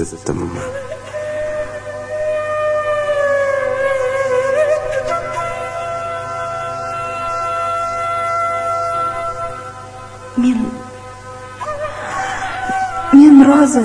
yoshingizga arzitdimmi men men rozi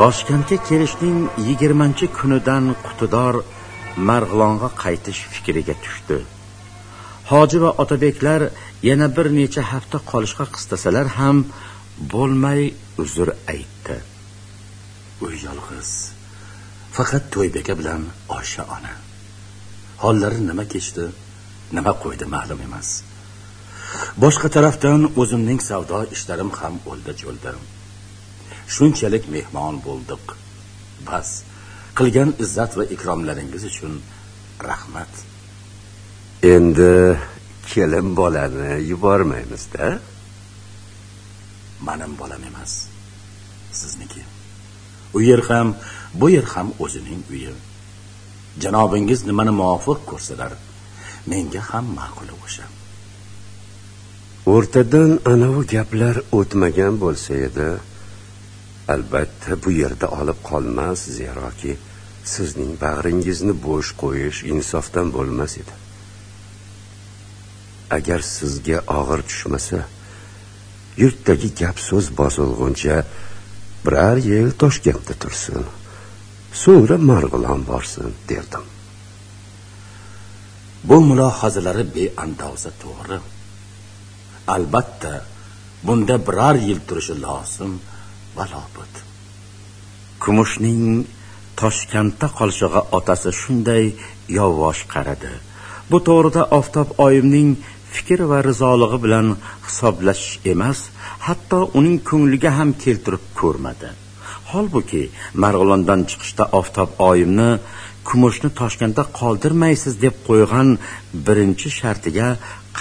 Toshkentga kelishning yigirmanchi kunidan qutidor marg'ilonga qaytish fikriga tushdi. Hoji va otabeklar yana bir necha hafta qolishga qistasalar ham bo'lmay uzr aytdi. Uy yolg'iz faqat to'ybeka bilan osha ona. Hollari nima kechdi nima qo'ydi ma'lum emas. Boshqa tarafdan o'zimning savdo ishlarim ham o'lda jo'ldi shunchalik mehmon bo'ldik. Bas qilgan izzat va ikromlaringiz uchun rahmat. Endi kelin bolani yubormaymizda. Manim bolam emas sizniki. U yer ham bu yer ham o'zining uyi. Janobingiz nimani muvofiq ko'rsalar menga ham ma'quli o'sha. O'rtadan anavi gaplar o'tmagan bo'lsa edi albatta bu yerda olib qolmas zeroki sizning bag'ringizni bo'sh qo'yish insofdan bo'lmas edi. Agar sizga og'ir tushmasa yurtdagi gap so'z bozilguncha biror yil toshkentda tursin so'ngra marg'ilon borsin derdim. Bu mulohazalari beandoza to'g'ri. Albatta bunda biror yil turishi lozim balobut kumushning toshkentda qolishiga otasi shunday yovvosh qaradi. Bu to'g'rida oftob oyimning fikr va rizolig'i bilan hisoblashish emas hatto uning ko'ngliga ham keltirib ko'rmadi. Holbuki marg'ilondan chiqishda oftob oyimni kumushni toshkentda qoldirmaysiz deb qo'ygan birinchi shartiga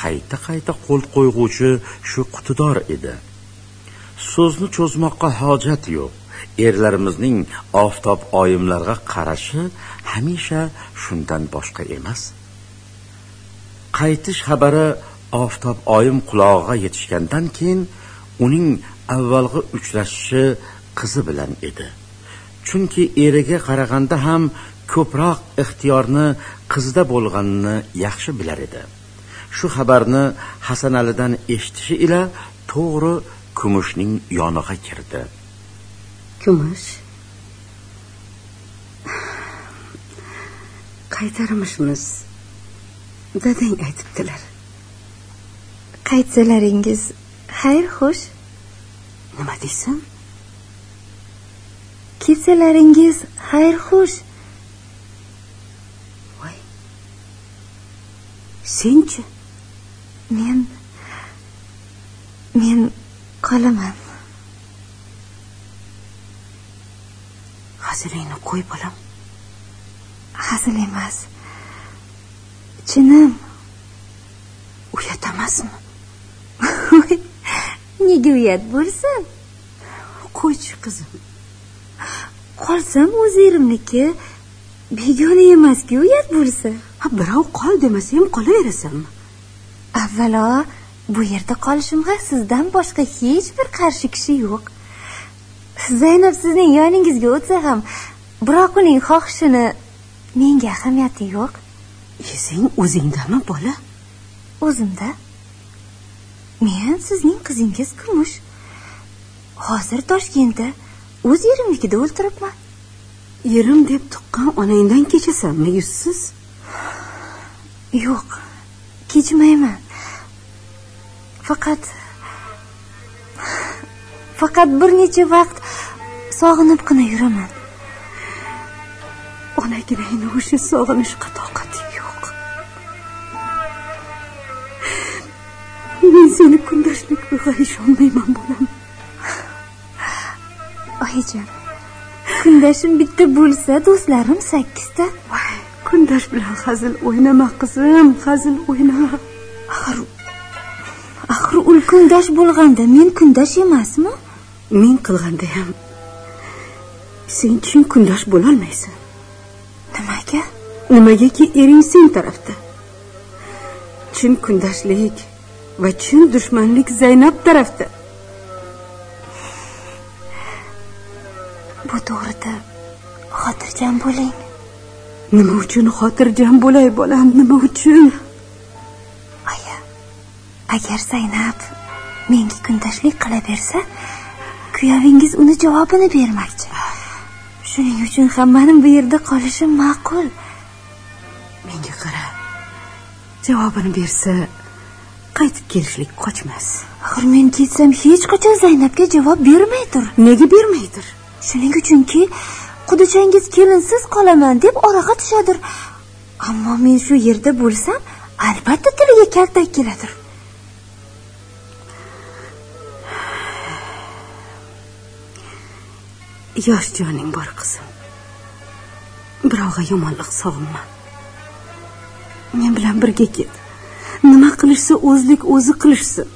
qayta qayta qo'l qo'yg'uvchi shu qutidor edi. So'zni cho'zmoqqa hojat yo'q. Erlarimizning oftob oyimlarga qarashi hamisha shundan boshqa emas. Qaytish xabari oftob oyim qulog'iga yetishgandan keyin uning avvalgi uchrashishi qizi bilan edi. Chunki eriga qaraganda ham ko'proq ixtiyorni qizda bo'lganini yaxshi bilar edi. Shu xabarni hasanalidan eshitishi ila to'g'ri kumushning yoniga kirdi. Kumush? Qaytarmishmiz dadang aytibdilar. Qaytsalaringiz xayr xush nima deysan? Ketsalaringiz xayr xush voy. Senchi? Men men qolaman. Hazilingni qo'y bolam. Hazil emas. Chinim. Uyat emasmi nega uyat bo'lsin? Qo'ychi qizim. Qolsam o'z erimniki begona emasku uyat bo'lsa. Birov qol demasa ham qolaverasanmi avvalo bu yerda qolishimga sizdan boshqa hech bir qarshi kishi yo'q. Zaynab sizning yoningizga o'tsa ham biroq uning xohishini menga ahamiyati yo'q. Esing o'zingdami bola? O'zimda. Men sizning qizingiz kumush. Hozir toshkentda o'z yerimnikida o'ltiribman. Yerim deb tuqqan onangdan kechasanmi yuzsiz yo'q kechmayman faqat faqat bir necha vaqt sog'inibgina yuraman. Onaginangni o'sha sog'inishga toqati yo'q. Men seni kundashlik uyg'onisholmayman bolam. Oyijon kundashim bitta bo'lsa do'stlarim sakkizta. Kundosh bilan hazil o'ynama qizim hazil o'ynama. Axir u kundosh bo'lganda men kundosh emasmi? Men qilganda ham. Sen chin kundosh bo'lolmaysan. Nimaga? Nimagaki ering sen tarafda. Chin kundoshlik va chin dushmanlik zaynab tarafda. Bu to'g'rida xotirjam bo'ling. Nima uchun xotirjam bo'lay bolam? Nima uchun agar zaynab menga kundoshlik qilaversa kuyovingiz uni javobini bermoqchi. Shuning uchun ham mening bu yerda qolishim ma'qul. Menga qara javobini bersa qaytib kelishlik qochmas. Axir men ketsam hech qachon zaynabga javob bermaydir nega bermaydir shuning uchunki qudachangiz kelinsiz qolaman deb oraga tushadir. Ammo men shu yerda bo'lsam albatta tiliga kaltak keladir yosh joning bor qizim. Birovga yomonlik sog'inma men bilan birga ket. Nima qilishsa o'zlik o'zi qilishsin.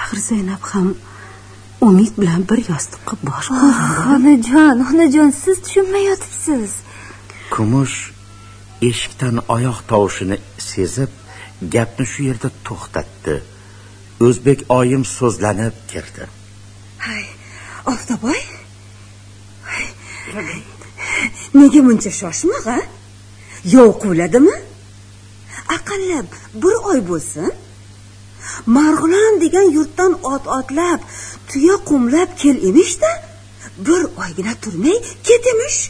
Axir zaynab ham umid bilan bir yostiqqa bosh bola. onajon onajon siz tushunmayotibsiz kumush eshikdan oyoq tovushini sezib gapni shu yerda to'xtatdi. O'zbek oyim so'zlanib kirdi. Hay oftoboy nega buncha shoshmoq a yov quvladimi aqallab bir oy bo'lsin marg'ilon degan yurtdan ot otlab tuya qumlab kel emishda bir oygina turmay ket emish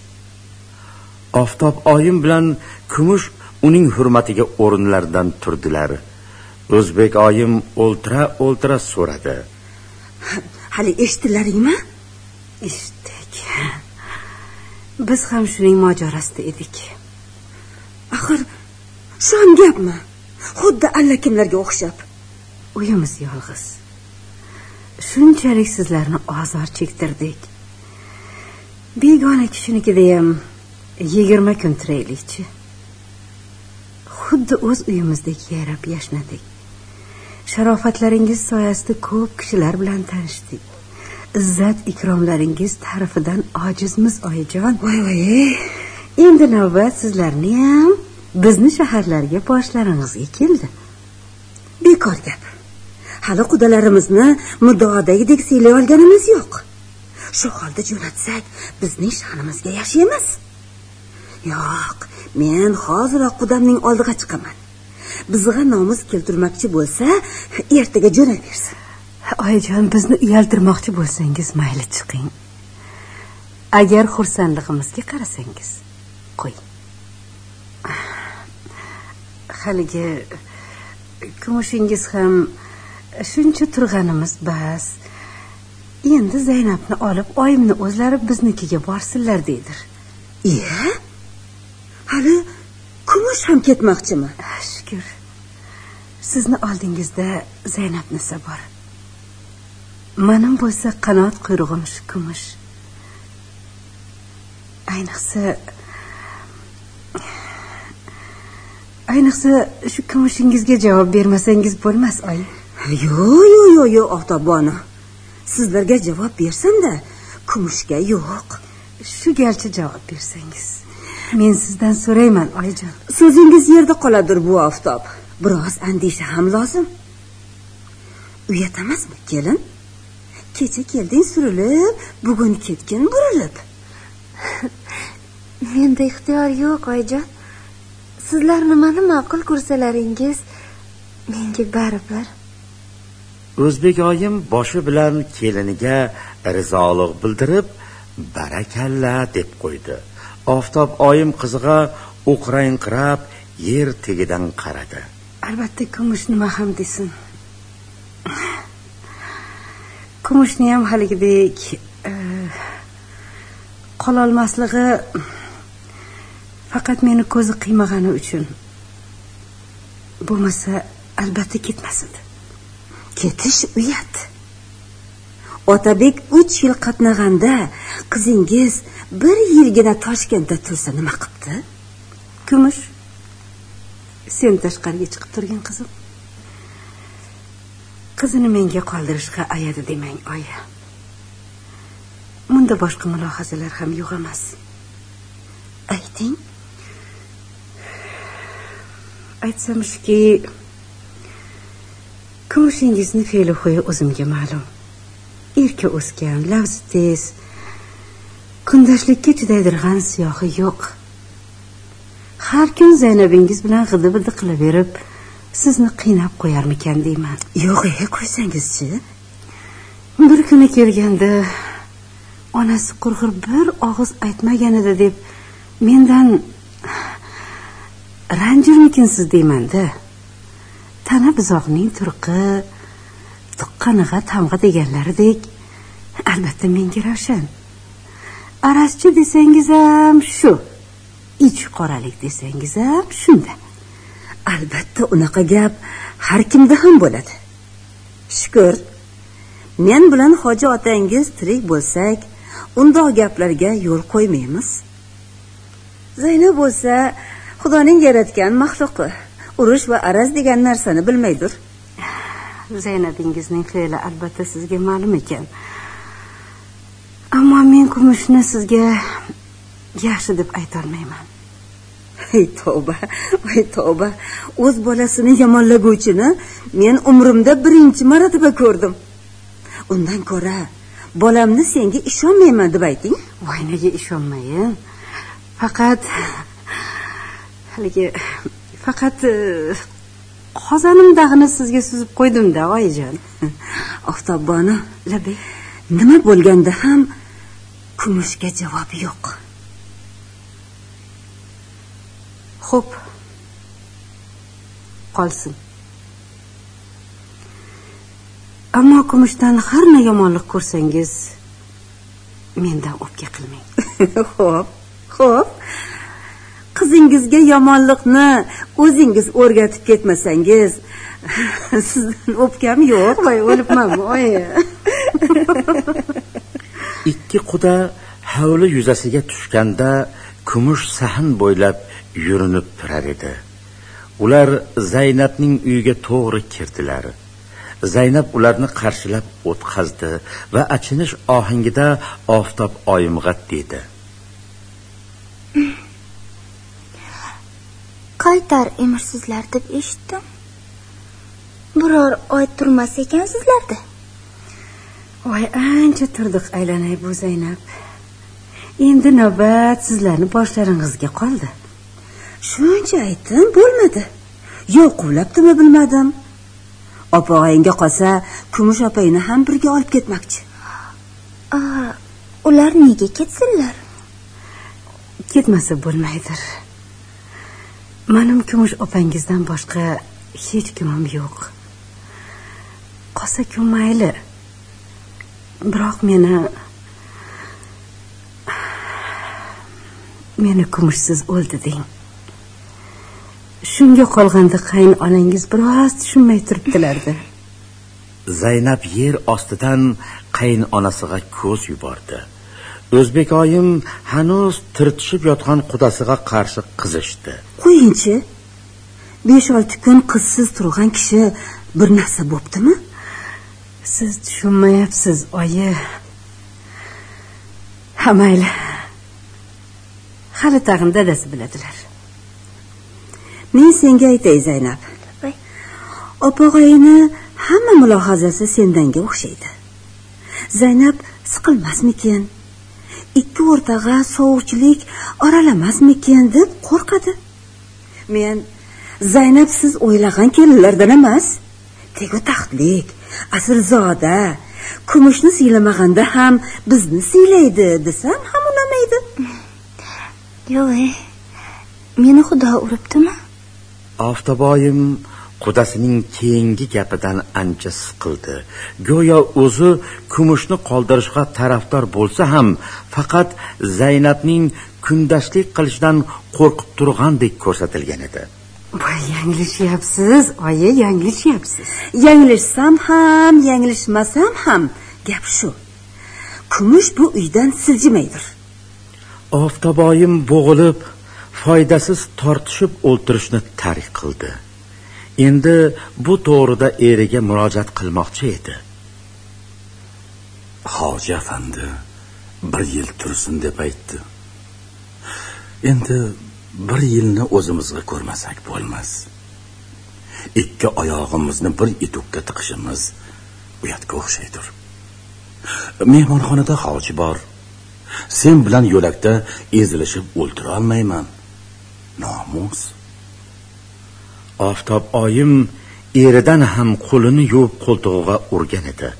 oftob oyim bilan kumush uning hurmatiga o'rinlaridan turdilar o'zbek oyim o'ltira o'ltira so'radi hali eshitdilaringmi eshitdik. Biz ham shuning mojarosida edik. Axir shu ham gapmi? Xuddi allakimlarga o'xshab. Uyimiz yolg'iz. Shunchalik sizlarni ozor chektirdik. Begona kishinikidayam yigirma kun turaylikchi xuddi o'z uyimizdek yayrab yashnadik sharofatlaringiz soyasida ko'p kishilar bilan tanishdik. Izzat ikromlaringiz ta'rifidan ojizmiz oyijon. Voy voy endi navbat sizlarni ham bizni shaharlarga boshlaringizga keldi. Bekor gap. Hali qudalarimizni muddaodagidek siylay olganimiz yo'q. Shu holda jo'natsak bizning sha'nimizga yaxshi emas. Yo'q men hoziroq qudamning oldiga chiqaman bizga nomus keltirmoqchi bo'lsa ertaga jo'naversin. Oyijon bizni uyaltirmoqchi bo'lsangiz mayli chiqing. Agar xursandligimizga qarasangiz qo'ying haligi kumushingiz ham shuncha turganimiz bas. Endi zaynabni olib oyimni o'zlari biznikiga borsinlar deydir. Iya. Hali kumush ham ketmoqchimi sizni oldingizda zaynab nisa bor. Manim bo'lsa qanot quyrug'im shu kumush. Ayniqsa ayniqsa shu kumushingizga javob bermasangiz bo'lmas oy. Yo'q yo'q yo'q yo'q oftobona sizlarga javob bersam-da kumushga yo'q. Shu galchi javob bersangiz men sizdan so'rayman oyijon so'zingiz yerda qoladir bu oftob biroz andisha ham lozim. Uyat emasmi kelin? Kecha kelding surilib bugun ketgin burilib. Menda ixtiyor yo'q oyijon sizlar nimani ma'qul ko'rsalaringiz? Menga baribir. O'zbek oyim boshi bilan keliniga rizolik bildirib barakalla deb qo'ydi. Oftob oyim qizig'a o'qrayinqirab yer tegidan qaradi albatta kumush nima ham desin. Kumushni ham haligidek e, qololmasligi faqat meni ko'zi qiymag'ani uchun bo'lmasa albatta ketmas edi ketish uyat. Otabek uch yil qatnaganda qizingiz bir yilgina toshkentda tursa nima qilibdi? Kumush sen tashqariga chiqib turgin qizim. Qizini menga qoldirishga ayadi demang oyi. Bunda boshqa mulohazalar ham yo'q emas. Ayting. Aytsam shuki kumushingizni fe'li huyi o'zimga ma'lum. Erka o'sgan lafzi tez kundoshlikka chidaydirg'an siyohi yo'q. Har kun zaynabingiz bilan g'idi bidi qilaverib sizni qiynab qo'yarmikan deyman. Yo'q e qo'ysangizchi? Bir kuni kelganda onasi qurg'ur bir og'iz aytmagan edi deb mendan ranjirmikinsiz deymanda tana buzoqning turqi tuqqanig'a tamg'a deganlaridek albatta menga ravshan. Arazchi desangiz ham shu ich qoralik desangiz ham shunda. Albatta unaqa gap har kimda ham bo'ladi. Shukur men bilan hoji otangiz tirik bo'lsak undoq gaplarga yo'l qo'ymaymiz. Zaynab bo'lsa xudoning yaratgan maxluqi urush va araz degan narsani bilmaydir. Zaynabingizning fe'li albatta sizga ma'lum ekan. Ammo men kumushni sizga yaxshi deb aytolmayman. Ey tavba ey tavba. O'z bolasini yomonlaguvchini men umrimda birinchi marotaba ko'rdim. Undan ko'ra bolamni senga ishonmayman deb ayting. Voy nega ishonmayin faqat haligi faqat e, qozonim dag'ini sizga suzib qo'ydimda oyijon. Oftobboni nima bo'lganda ham kumushga javob yo'q xo'p qolsin. Ammo kumushdan har na yomonlik ko'rsangiz mendan o'pka qilmang. Xo'p xo'p. Qizingizga yomonlikni o'zingiz o'rgatib ketmasangiz sizdan o'pkam yo'q. Voy o'libmanmi oyi ikki quda hovli yuzasiga tushganda kumush sahn bo'ylab yurinib turar edi. Ular zaynabning uyiga to'g'ri kirdilar. Zaynab ularni qarshilab o'tqazdi va achinish ohangida oftob oyimg'a dedi. Qaytar emirsizlar deb eshitdim. Biror oy turmas ekansizlarda. Voy ancha turdik aylanay bu zaynab. Endi navbat sizlarni boshlaringizga qoldi shuncha aytdim bo'lmadi. Yo quvlabdimi bilmadim. Opa og'ayingga qolsa kumush opangni ham birga olib ketmoqchi. Ular nega ketsinlar? Ketmasa bo'lmaydir. Manim kumush opangizdan boshqa hech kimim yo'q. Qolsa ku mayli. Biroq meni meni kumushsiz o'ldi deng shunga qolganda qayin onangiz biroz tushunmay turibdilarda. Zaynab yer ostidan qayin onasiga ko'z yubordi. O'zbek oyim hanuz tirtishib yotgan qudasiga qarshi qizishdi. Qo'yingchi besh olti kun qizsiz turgan kishi bir narsa bo'ptimi? Siz tushunmayapsiz oyi. Ha mayli. Hali tag'in dadasi biladilar men senga aytay zaynab opog'ayni hamma mulohazasi sendanga o'xshaydi zaynab siqilmasmikin ikki o'rtag'a sovuqchilik oralamasmikin deb qo'rqadi men zaynab siz o'ylagan kelinlardan emas tegu taxtlik aslzoda kumushni siylamaganda ham bizni siylaydi desam ham unamaydi yo'q meni xudo uribdimi oftoboyim qudasining keyingi gapidan ancha siqildi. Go'yo o'zi kumushni qoldirishga tarafdor bo'lsa ham faqat zaynabning kundashlik qilishidan qo'rqib turgandek ko'rsatilgan edi. Voy yanglishyapsiz oyi yanglishyapsiz yanglishsam ham yanglishmasam ham gap shu. Kumush bu uydan siljimaydir oftoboyim bo'g'ilib foydasiz tortishib o'ltirishni tark qildi. Endi bu to'g'rida eriga murojaat qilmoqchi edi. Hoji afandi bir yil tursin deb aytdi. Endi bir yilni o'zimizga ko'rmasak bo'lmas. Ikki oyog'imizni bir etukka tiqishimiz uyatga o'xshaydir. Mehmonxonada hoji bor. Sen bilan yo'lakda ezilishib o'ltirolmayman nomus. Oftob oyim eridan ham qo'lini yuvib qo'ltig'iga urgan edi.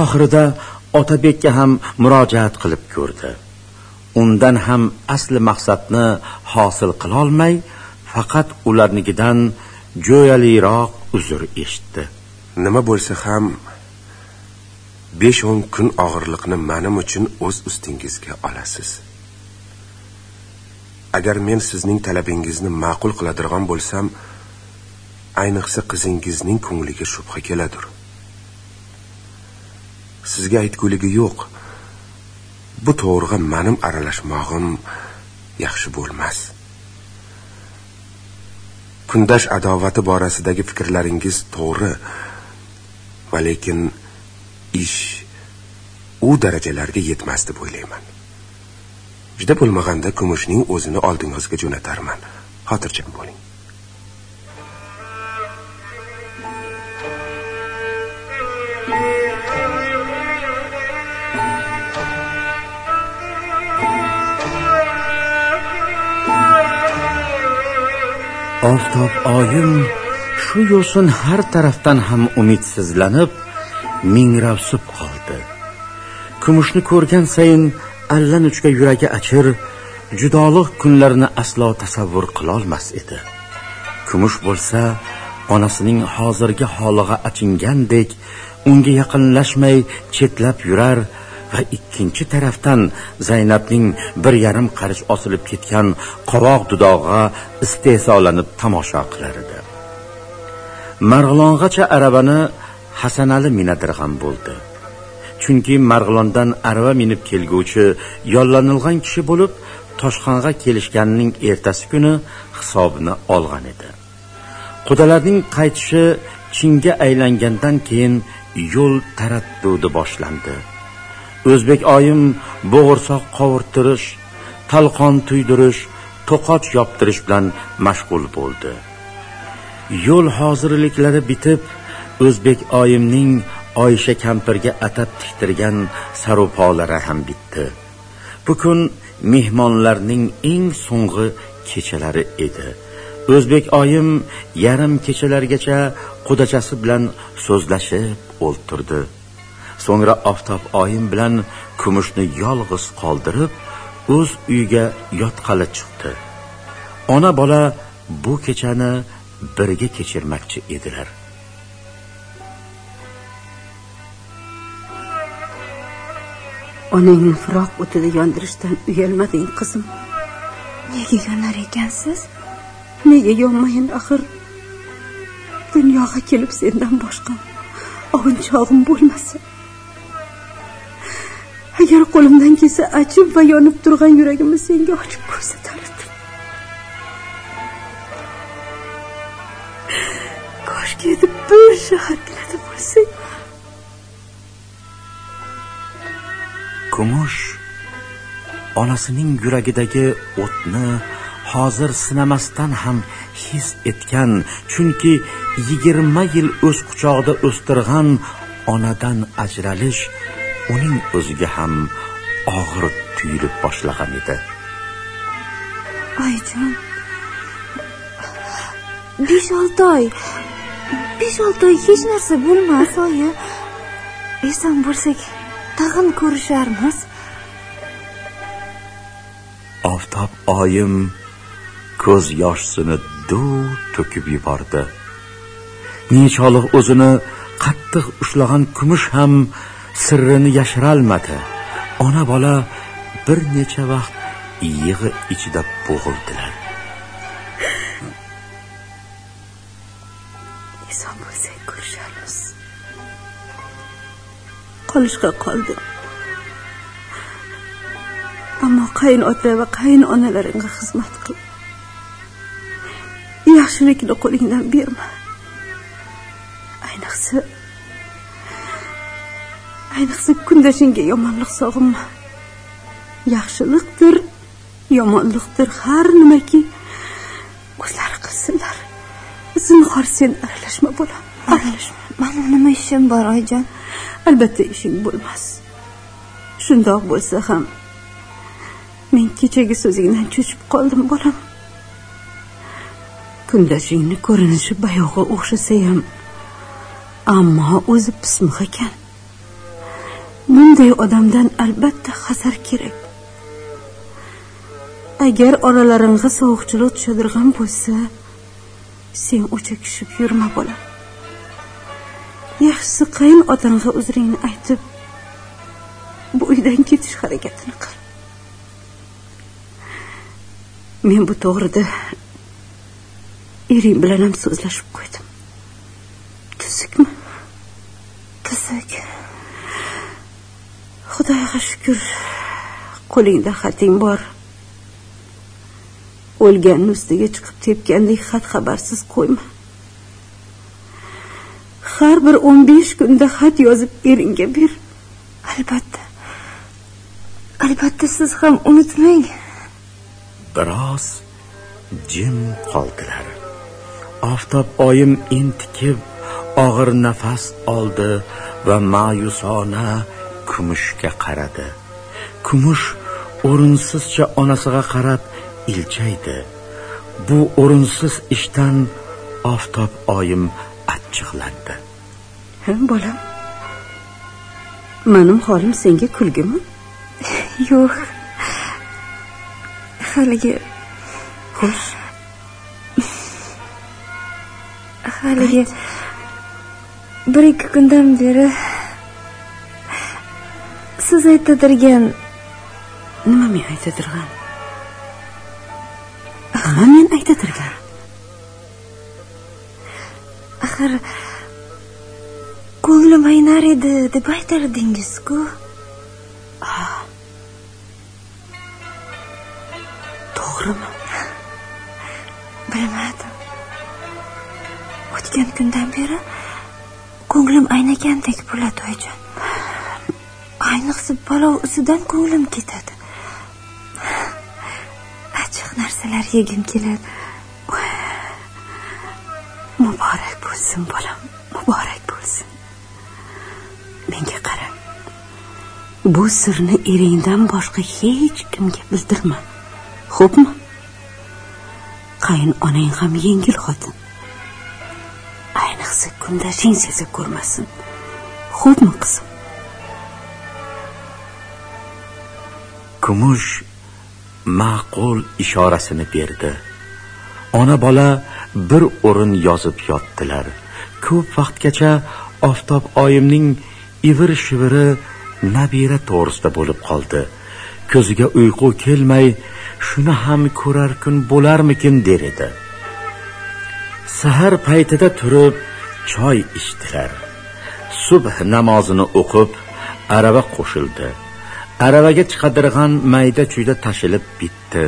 Oxirida otabekka ham murojaat qilib ko'rdi. Undan ham asli maqsadni hosil qilolmay faqat ularnikidan jo'yaliroq uzr eshitdi. Nima bo'lsa ham besh o'n kun og'irliqni manim uchun o'z ustingizga olasiz agar men sizning talabingizni ma'qul qiladigan bo'lsam ayniqsa qizingizning ko'ngliga shubha keladir. Sizga aytguligi yo'q. Bu to'g'riga manim aralashmog'im yaxshi bo'lmas. Kundash adovati borasidagi fikrlaringiz to'g'ri va lekin ish u darajalarga yetmas deb o'ylayman. Juda bo'lmaganda kumushning o'zini oldingizga jo'natarman. Xotirjam bo'ling. Oftob oyim shu yo'sin har tarafdan ham umidsizlanib mingravsib qoldi. Kumushni ko'rgan sayin allanechuk yuragi achir judoliq kunlarini aslo tasavvur qilolmas edi. Kumush bo'lsa onasining hozirgi holiga achingandek unga yaqinlashmay chetlab yurar va ikkinchi tarafdan zaynabning bir yarim qarich osilib ketgan qovoq dudog'iga istehsolanib tomosha qilar edi. Marg'ilongacha aravani hasanali minadirg'an bo'ldi. Chunki marg'ilondan arava minib kelguvchi yollanilgan kishi bo'lib toshxonga kelishganining ertasi kuni hisobini olgan edi. Qudalarning qaytishi chinga aylangandan keyin yo'l taraddudi boshlandi. O'zbek oyim bo'g'irsoq qovurtirish talqon tuydirish to'qoch yoptirish bilan mashg'ul bo'ldi. Yo'l hozirliklari bitib o'zbek oyimning oysha kampirga atab tiktirgan sarupolari ham bitdi. Bu kun mehmonlarning eng so'nggi kechalari edi. O'zbek oyim yarim kechalargacha qudachasi bilan so'zlashib o'ltirdi. So'ngra oftob oyim bilan kumushni yolg'iz qoldirib o'z uyiga yotqali chiqdi. Ona bola bu kechani birga kechirmoqchi edilar. Onangni firoq o'tida yondirishdan uyalmading qizim. Nega yonar ekansiz? Nega yonmayin axir? Dunyoga kelib sendan boshqa ovunchog'im bo'lmasa. Agar qo'limdan kelsa achib va yonib turgan yuragimni senga ochib ko'rsatardim koshki edi bir shahargina bo'lsang kumush onasining yuragidagi o'tni hozir sinamasdan ham his etgan chunki yigirma yil o'z quchog'ida o'stirgan onadan ajralish uning o'ziga ham og'ir tuyulib boshlagan edi. Oyijon besh olti oy besh olti oy hech narsa bo'lmas oyi. Eson bo'lsak tag'in ko'risharmiz. Oftob oyim ko'z yoshsini duv to'kib yubordi. Nechog'liq o'zini qattiq ushlagan kumush ham sirrini yashirolmadi. Ona bola bir necha vaqt yig'i ichida bo'g'ildilar. Qolishga qoldi. Ammo qaynota va qaynonalaringga xizmat qil. Yaxshilikni qo'lingdan berma. Ayniqsa ayniqsa kundashingga yomonlik sog'inma. Yaxshilikdir yomonlikdir har nimaki. O'zlari qilsinlar. Zinhor sen aralashma bolam. Mani nima ishim bor oyijon albatta ishing bo'lmas. Shundoq bo'lsa ham men kechagi so'zingdan cho'chib qoldim bolam. Kundashingni ko'rinishi bayog'i o'xshasa ham ammo o'zi pismiq ekan. Bunday odamdan albatta hazar kerak. Agar oralaringga sovuqchilik tushadigan bo'lsa sen o'cha kishib yurma bolam. Yaxshisi qayin otangga uzringni aytib bu uydan ketish harakatini qil. Men bu to'g'rida ering bilan ham so'zlashib qo'ydim. Tuzukmi? Tuzuk. Xudoga shukur qo'lingda xating bor. O'lganni ustiga chiqib tepgandek xat xabarsiz qo'yma. Har bir o'n besh kunda xat yozib eringga ber albatta. Albatta siz ham unutmang. Biroz jim qoldilar. Oftob oyim entikib og'ir nafas oldi va ma'yusona kumushga qaradi. Kumush o'rinsizcha onasiga qarab iljaydi. Bu o'rinsiz ishdan oftob oyim achchiqlandi. Bolam. Mening holim senga kulgimi? Yo'q. Haligi xo'sh. Haligi bir ikki kundan beri siz aytadirgan nima men aytadirgan? Nima men aytadirgan? Axir ko'nglim aynar edi deb aytardingiz-ku to'g'rimi? Bilmadim. O'tgan kundan beri ko'nglim aynagandek bo'ladi oyijon. Ayniqsa palov isidan ko'nglim ketadi. Achchiq narsalar yegim keladi. Muborak bo'lsin bolam. Muborak bo'lsin. Menga qara. Bu sirni eringdan boshqa hech kimga bildirma. Xo'pmi? Qayin onang ham yengil xotin. Ayniqsa kundashing sezib ko'rmasin. Xo'pmi qizim? Kumush ma'qul ishorasini berdi. Ona bola bir o'rin yozib yotdilar. Ko'p vaqtgacha oftob oyimning ivir shiviri nabira to'g'risida bo'lib qoldi. Ko'ziga uyqu kelmay shuni ham ko'rar kun bo'larmikin der edi. Sahar paytida turib choy ichdilar. Subh namozini o'qib arava qo'shildi. Aravaga chiqadirg'an mayda chuyda tashilib bitdi.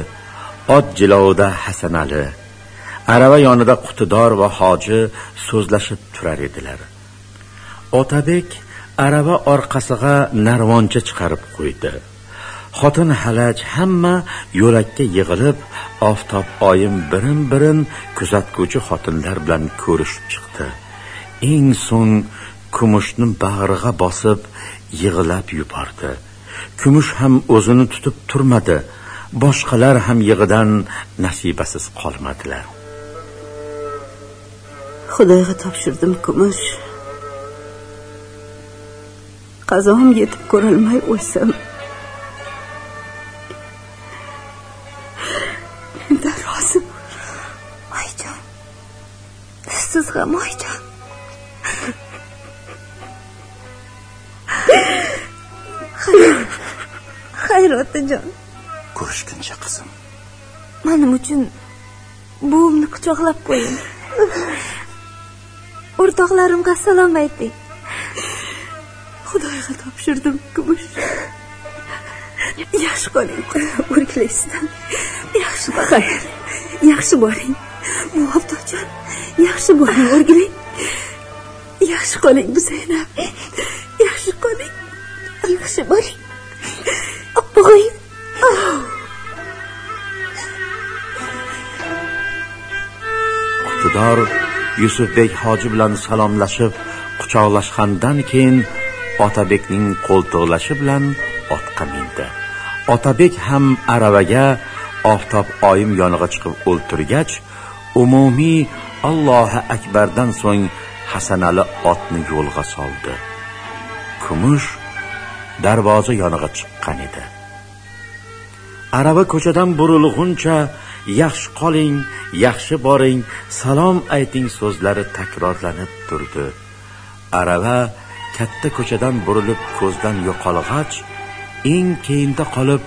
Ot jilovida hasanali arava yonida qutidor va hoji so'zlashib turar edilar. Otabek arava orqasiga narvoncha chiqarib qo'ydi. Xotin halaj hamma yo'lakka yig'ilib oftob oyim birin birin kuzatguvchi xotinlar bilan ko'rishib chiqdi. Eng so'ng kumushni bag'riga bosib yig'lab yubordi. Kumush ham o'zini tutib turmadi. Boshqalar ham yig'idan nasibasiz qolmadilar. Xudoga topshirdim kumush. Qazom yetib ko'rolmay o'lsam mendan rozi oyijon siz ham oyijon xayr otajon ko'rishguncha qizim manim uchun buvimni quchoqlab qo'ying o'rtoqlarimga salom ayting xudoga topshirdim kumush. Yaxshi qoling o'rgilaysizdan yaxshi xayr yaxshi boring. Muhabbatjon yaxshi boring o'rgiling. Yaxshi qoling zaynab. Yaxshi qoling yaxshi boring. Opog'oyim iqtidor yusufbek hoji bilan salomlashib quchoqlashgandan keyin otabekning qo'ltiqlashi bilan otga mindi. Otabek ham aravaga oftob oyim yonig'a chiqib o'ltirgach umumiy allohu akbardan so'ng hasanali otni yo'lga soldi. Kumush darvoza yonig'a chiqqan edi. Arava ko'chadan burilguncha yaxshi qoling yaxshi boring salom ayting so'zlari takrorlanib turdi. Arava katta ko'chadan burilib ko'zdan yo'qolg'ach eng keyinda qolib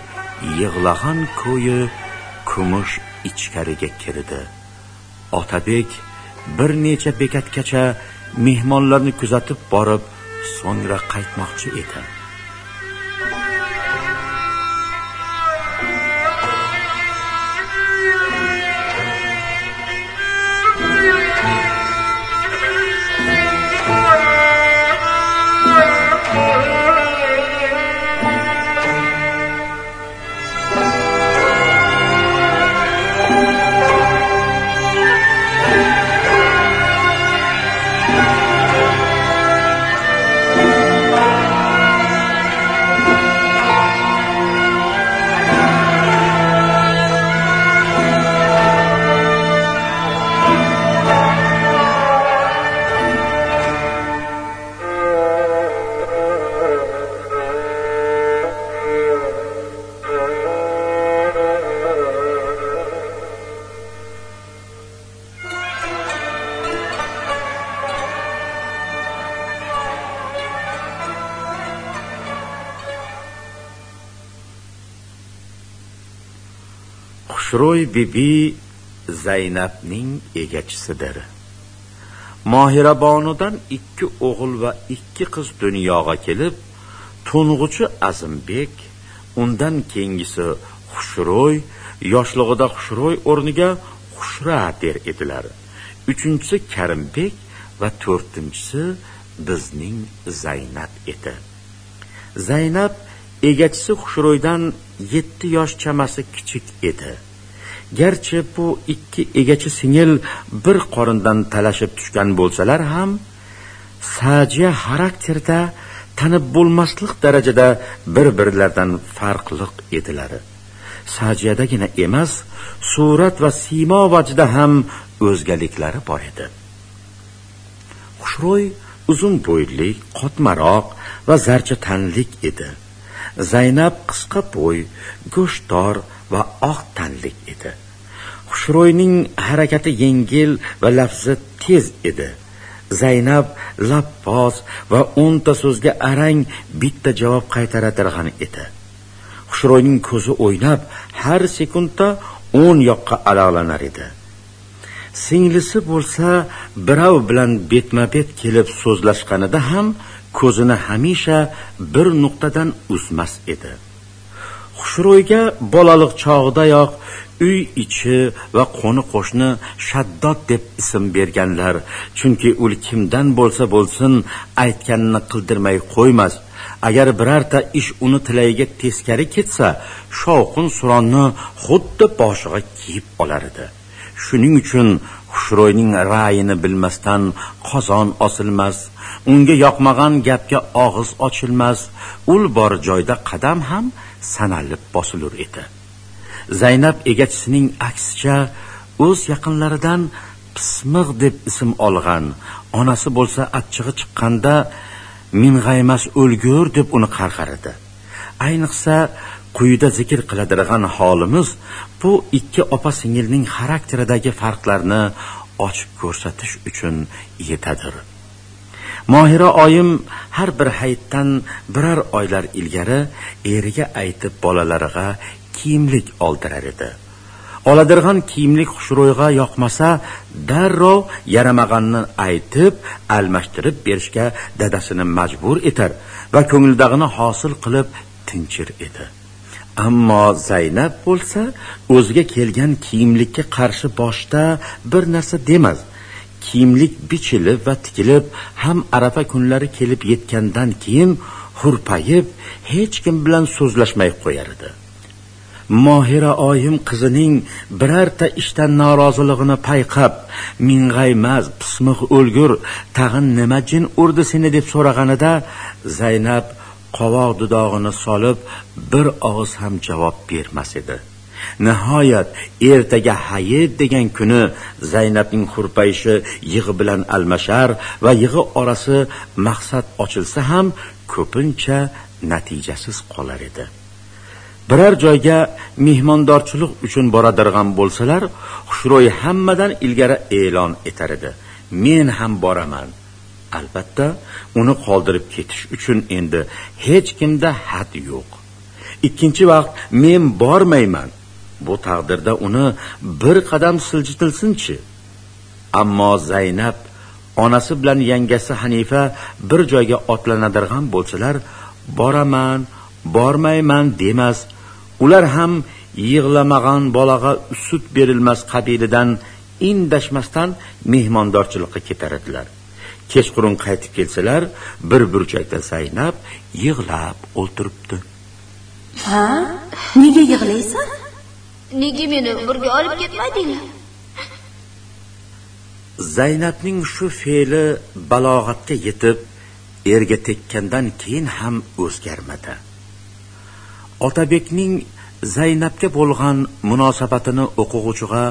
yig'lag'an ko'yi kumush ichkariga kirdi. Otabek bir necha bekatgacha mehmonlarni kuzatib borib so'ngra qaytmoqchi edi. Xushro'y bibi zaynabning egachisidir. Mohira bonodan ikki o'g'il va ikki qiz dunyoga kelib to'ng'uchi azimbek undan keyingisi xushro'y yoshlig'ida xushro'y o'rniga xushra der edilar. Uchinchisi karimbek va to'rtinchisi bizning zaynab edi. Zaynab egachisi xushro'ydan yetti yosh chamasi kichik edi. Garchi bu ikki egachi singil bir qorindan talashib tushgan bo'lsalar ham sajiya xarakterda tanib bo'lmaslik darajada bir birlaridan farqliq edilar. Sajiyadagina emas surat va siymo vajida ham o'zgaliklari bor edi. Xushro'y uzun bo'yli qotmaroq va zarcha tanlik edi. Zaynab qisqa bo'y go'shtdor va oq tanlik edi. Xushro'yning harakati yengil va lafzi tez edi. Zaynab lappoz va o'nta so'zga arang bitta javob qaytaradirg'an edi. Xushro'yning ko'zi o'ynab har sekundda o'n yoqqa aloqalanar edi. Singlisi bo'lsa birov bilan betma bet kelib so'zlashganida ham ko'zini hamisha bir nuqtadan uzmas edi. Xushro'yga bolalik chog'idayoq uy ichi va qo'ni qo'shni shaddod deb ism berganlar. Chunki u kimdan bo'lsa bo'lsin aytganini qildirmay qo'ymas. Agar birorta ish uni tilagiga teskari ketsa shovqin suronni xuddi boshiga kiyib olar edi. Shuning uchun xushro'yning ra'yini bilmasdan qozon osilmas unga yoqmagan gapga og'iz ochilmas ul bor joyda qadam ham sanalib bosilur edi. Zaynab egachisining aksicha o'z yaqinlaridan pismiq deb ism olgan onasi bo'lsa achchig'i chiqqanda ming'aymas o'lgur deb uni qarqaradi ayniqsa quyida zikr qiladirgan holimiz bu ikki opa singilning xarakteridagi farqlarni ochib ko'rsatish uchun yetadir. Mohira oyim har bir hayitdan birar oylar ilgari eriga aytib bolalariga kiyimlik oldirar edi. Oladirg'an kiyimlik xushro'yga yoqmasa darrov yaramag'anni aytib almashtirib berishga dadasini majbur etar va ko'ngildag'ini hosil qilib tinchir edi. Ammo zaynab bo'lsa o'ziga kelgan kiyimlikka qarshi boshda bir narsa demas kiyimlik bichilib va tikilib ham arafa kunlari kelib yetgandan keyin hurpayib hech kim bilan so'zlashmay qo'yar edi. Mohira oyim qizining birorta ishdan noroziligini payqab ming'aymas pismiq o'lgur tag'in nima jin urdi seni deb so'raganida zaynab qovoq dudog'ini solib bir og'iz ham javob bermas edi. Nihoyat ertaga hayit degan kuni zaynabning hurpayishi yig'i bilan almashar va yig'i orasi maqsad ochilsa ham ko'pincha natijasiz qolar edi. Biror joyga mehmondorchilik uchun boradirg'an bo'lsalar xushro'y hammadan ilgari e'lon etar edi. Men ham boraman. Albatta uni qoldirib ketish uchun endi hech kimda had yo'q. Ikkinchi vaqt men bormayman. Bu taqdirda uni bir qadam siljitilsinchi. Ammo zaynab onasi bilan yangasi hanifa bir joyga otlanadirg'an bo'lsalar boraman bormayman demas ular ham yig'lamag'an bolaga sut berilmas qabilidan indashmasdan mehmondorchilikqa ketar edilar. Kechqurun qaytib kelsalar bir burchakda zaynab yig'lab o'tiribdi ha? Nega yig'laysan? Nega meni birga olib ketmadinglar? Zaynabning shu fe'li balog'atga yetib erga tekkandan keyin ham o'zgarmadi. Otabekning zaynabga bo'lgan munosabatini o'quvchiga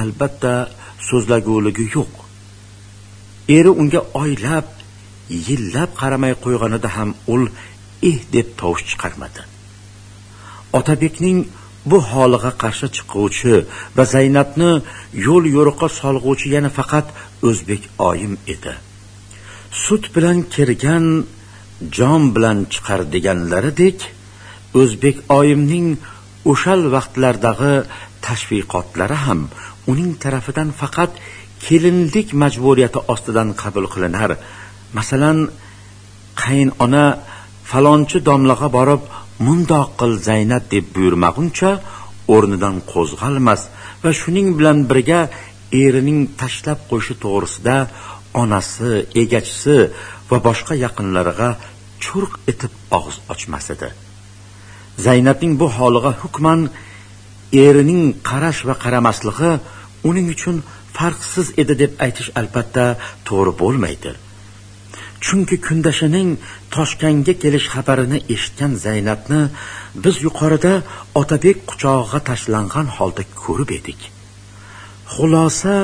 albatta so'zlaguvligi yo'q. Eri unga oylab yillab qaramay qo'yganida ham ul eh! deb tovush chiqarmadi. Otabekning bu holiga qarshi chiquvchi va zaynabni yo'l yo'riqqa solg'uvchi yana faqat o'zbek oyim edi. Sut bilan kirgan jon bilan chiqar deganlaridek o'zbek oyimning o'shal vaqtlardagi tashviqotlari ham uning tarafidan faqat kelinlik majburiyati ostidan qabul qilinar. Masalan qaynona falonchi domlaga borib mundoq qil zaynab deb buyurmaguncha o'rnidan qo'zg'almas va shuning bilan birga erining tashlab qo'yishi to'g'risida onasi egachisi va boshqa yaqinlariga churq etib og'iz ochmas edi. Zaynabning bu holiga hukman erining qarash va qaramasligi uning uchun farqsiz edi deb aytish albatta to'g'ri bo'lmaydi. Chunki kundashining toshkanga kelish xabarini eshitgan zaynabni biz yuqorida otabek quchog'iga tashlangan holda ko'rib edik. Xulosa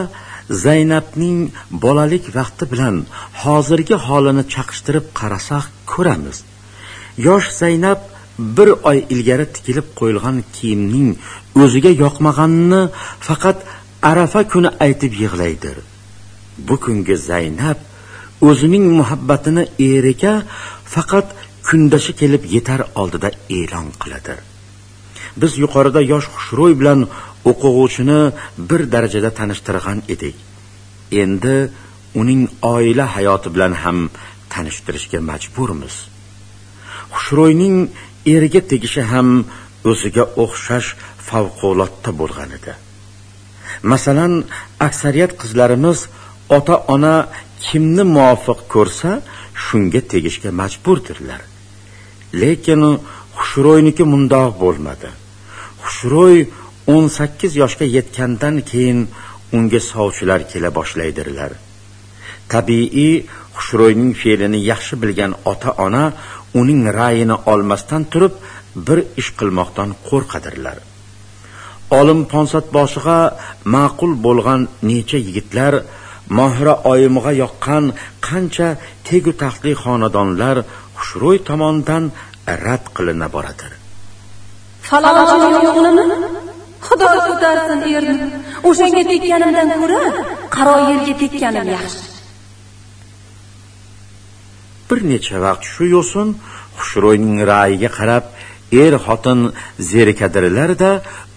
zaynabning bolalik vaqti bilan hozirgi holini chaqishtirib qarasak ko'ramiz. Yosh zaynab bir oy ilgari tikilib qo'yilgan kiyimning o'ziga yoqmaganini faqat arafa kuni aytib yig'laydir. Bu kungi zaynab o'zining muhabbatini eriga faqat kundoshi kelib yetar oldida e'lon qiladi. Biz yuqorida yosh xushro'y bilan o'quvchini bir darajada tanishtirgan edik. Endi uning oila hayoti bilan ham tanishtirishga majburmiz. Xushro'yning eriga tegishi ham o'ziga o'xshash favqulodda bo'lgan edi. Masalan aksariyat qizlarimiz ota ona kimni muvofiq ko'rsa shunga tegishga majburdirlar. Lekin xushro'yniki mundoq bo'lmadi. Xushro'y o'n sakkiz yoshga yetgandan keyin unga sovchilar kela boshlaydilar. Tabiiy xushro'yning fe'lini yaxshi bilgan ota ona uning ra'yini olmasdan turib bir ish qilmoqdan qo'rqadirlar. Olim ponsodboshiga ma'qul bo'lgan necha yigitlar mohira oyimg'a yoqqan qancha tegu taxtli xonadonlar xushro'y tomonidan rad qilina boradi falonchining o'g'limi xudo ko'tarsin erni o'shanga tekkanimdan ko'ra qaro yerga tekkanim yaxshi. Bir necha vaqt shu yo'sin xushro'yning ra'yiga qarab er xotin zerikadirlarda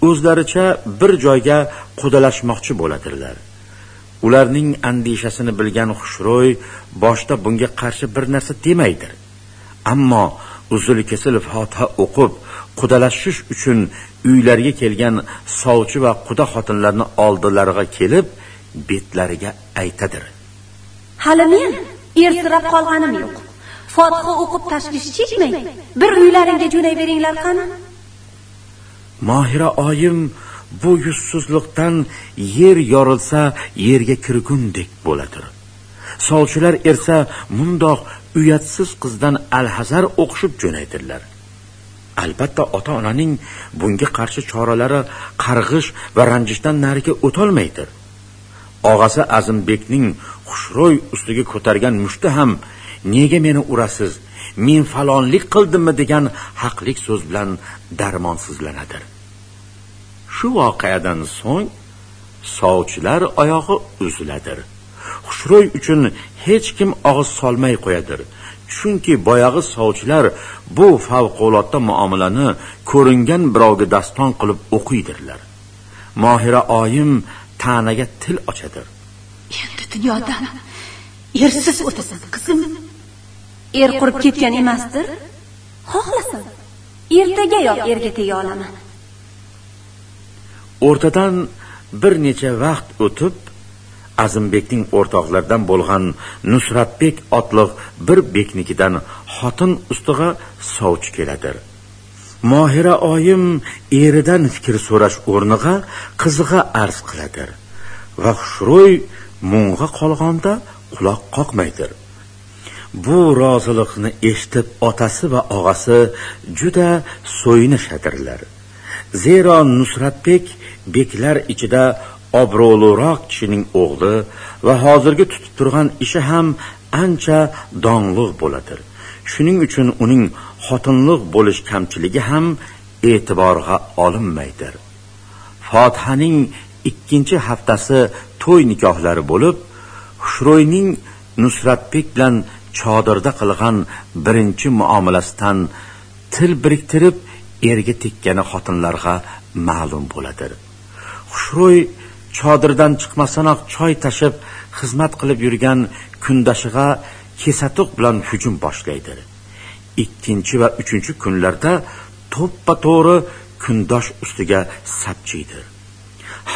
o'zlaricha bir joyga qudalashmoqchi bo'ladilar ularning andishasini bilgan xushro'y boshda bunga qarshi bir narsa demaydir. Ammo uzil kesil fotiha o'qib qudalashish uchun uylariga kelgan sovchi va quda xotinlarni oldilariga kelib betlariga aytadir. Hali men ersirab qolganim yo'q. Fotiha o'qib tashvish chekmang bir uylaringga jo'nayveringlar qani? Mohira oyim bu yuzsizlikdan yer yorilsa yerga kirgundek bo'ladir. Sovchilar ersa mundoq uyatsiz qizdan alhazar o'qishib jo'naydilar albatta ota onaning bunga qarshi choralari qarg'ish va ranjishdan nariga o'tolmaydir. Og'asi azimbekning xushro'y ustiga ko'targan mushti ham nega meni urasiz? Men falonlik qildimmi? degan haqlik so'z bilan darmonsizlanadir. Shu voqeadan so'ng sovchilar oyog'i uziladir. Xushro'y uchun hech kim og'iz solmay qo'yadir. Chunki boyag'i sovchilar bu favqulodda muomalani ko'ringan birovga daston qilib o'qiydirlar. Mohira oyim ta'naga til ochadir. Endi dunyodan ersiz o'tasan qizim. Er qurib ketgan emasdir. Xohlasin ertagayoq erga tega olaman. O'rtadan bir necha vaqt o'tib azimbekning o'rtoqlaridan bo'lgan nusratbek otliq bir beknikidan xotin ustiga sovchi keladir mohira oyim eridan fikr so'rash o'rniga qiziga arz qiladir va xushro'y mung'a qolganda quloq qoqmaydir. Bu rozilikni eshitib otasi va og'asi juda so'yinishadilar. Zero nusratbek beklar ichida obro'liroq kishining o'g'li va hozirgi tutib turgan ishi ham ancha donliq bo'ladir. Shuning uchun uning xotinliq bo'lish kamchiligi ham e'tiborga olinmaydir. Fotihaning ikkinchi haftasi to'y nikohlari bo'lib xushro'yning nusratbek bilan chodirda qilgan birinchi muomalasidan til biriktirib erga tekkani xotinlarga ma'lum bo'ladir. Xushro'y chodirdan chiqmasanoq choy tashib xizmat qilib yurgan kundashiga kesatuq bilan hujum boshlaydi. Ikkinchi va uchinchi kunlarda to'ppa to'g'ri kundosh ustiga sapchiydi.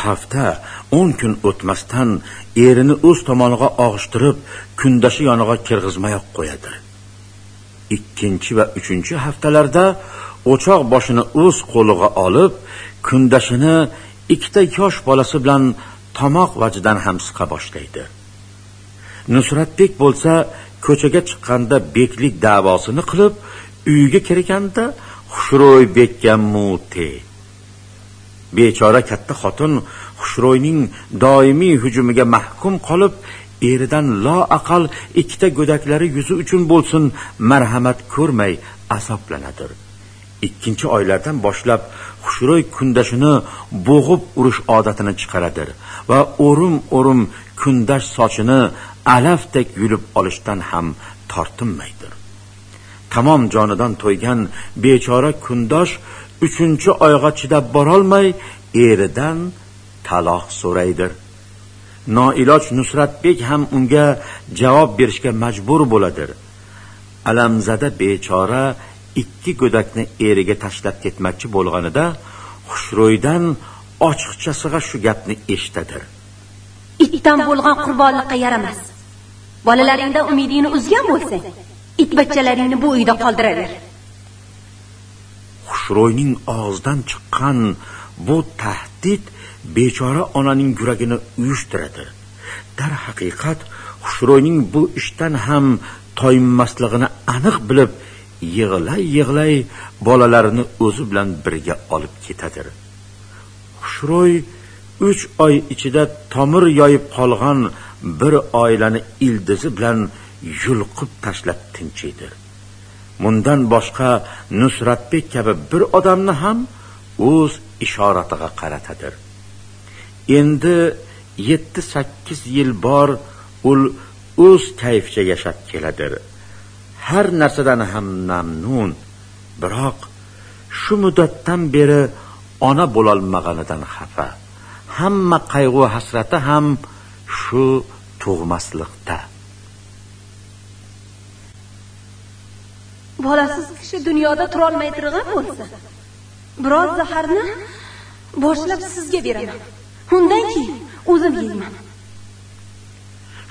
Hafta o'n kun o'tmasdan erini o'z tomoniga og'ishtirib kundoshi yonig'a kirg'izmayoq qo'yadi. Ikkinchi va uchinchi haftalarda o'choq boshini o'z qo'liga olib kundashini ikkita yosh bolasi bilan tomoq vajidan ham siqa boshlaydi. Nusratbek bo'lsa ko'chaga chiqqanda beklik davosini qilib uyiga kirganda xushro'y bekka mute. Bechora katta xotin xushro'yning doimiy hujumiga mahkum qolib eridan loaqal ikkita go'daklari yuzi uchun bo'lsin marhamat ko'rmay azoblanadir ikkinchi oylardan boshlab xushro'y kundashini bo'g'ib urish odatini chiqaradir va o'rim o'rim kundash sochini alafdek yulib olishdan ham tortinmaydir. Tamom jonidan to'ygan bechora kundosh uchinchi oyga chidab borolmay eridan taloq so'raydir. Noiloj nusratbek ham unga javob berishga majbur bo'ladir. Alamzada bechora ikki go'dakni eriga tashlab ketmoqchi bo'lganida xushro'ydan ochiqchasiga shu gapni eshitadir. Itdan bo'lgan qurbonlikqa yaramas. Bolalaringdan umidingni uzgan bo'lsang itbachchalaringni bu uyda qoldiraver. Xushro'yning og'zidan chiqqan bu tahdid bechora onaning yuragini uyushtiradi. Darhaqiqat xushro'yning bu ishdan ham toyinmasligini aniq bilib yig'lay yig'lay bolalarini o'zi bilan birga olib ketadir. Xushro'y uch oy ichida tomir yoyib qolgan bir oilani ildizi bilan yulqib tashlab tinchiydir. Bundan boshqa nusratbek kabi bir odamni ham o'z ishoratiga qaratadir. Endi yetti sakkiz yil bor ul o'z kayficha yashab keladir. Har narsadan ham mamnun. Biroq shu muddatdan beri ona bo'lolmaganidan xafa. Hamma qayg'u hasrati ham shu tug'maslikda. Bolasiz kishi dunyoda turolmay turgan bo'lsa biroz zaharni boshlab sizga beraman. Undan keyin o'zim yeyman.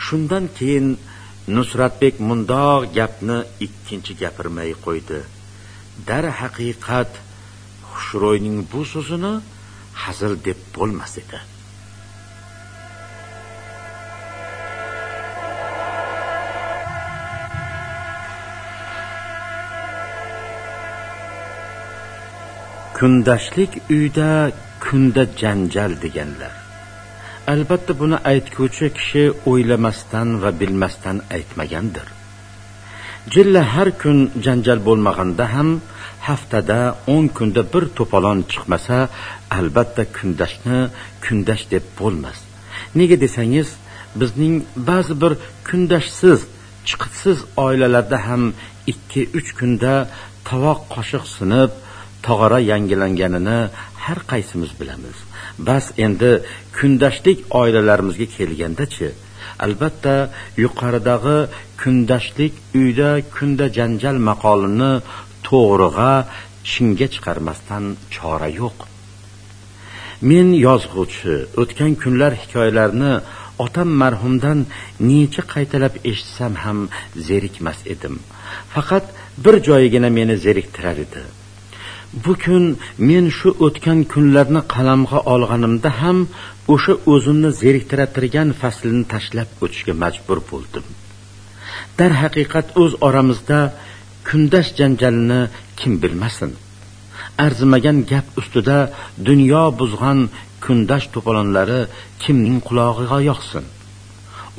Shundan keyin nusratbek mundoq gapni ikkinchi gapirmay qo'ydi. Darhaqiqat xushro'yning bu so'zini hazil deb bo'lmas edi. Kundashlik uyda kunda janjal deganlar. Albatta buni aytguvchi kishi o'ylamasdan va bilmasdan aytmagandir. Jilla har kun janjal bo'lmaganda ham haftada o'n kunda bir to'polon chiqmasa albatta kundashni kundash deb bo'lmas. Nega desangiz bizning ba'zi bir kundashsiz chiqitsiz oilalarda ham ikki uch kunda tovoq qoshiq sinib tog'ora yangilanganini har qaysimiz bilamiz. Bas endi kundashlik oilalarimizga kelgandachi albatta yuqoridagi kundashlik uyda kunda janjal maqolini to'g'rig'a chinga chiqarmasdan chora yo'q. Men yozg'uvchi o'tgan kunlar hikoyalarini otam marhumdan necha qaytalab eshitsam ham zerikmas edim. Faqat bir joyigina meni zeriktirar edi. Bu kun men shu o'tgan kunlarni qalamga olganimda ham o'sha o'zimni zeriktiratirgan faslni tashlab o'tishga majbur bo'ldim. Darhaqiqat o'z oramizda kundash janjalini kim bilmasin. Arzimagan gap ustida dunyo buzg'an kundash to'polonlari kimning qulog'iga yoqsin?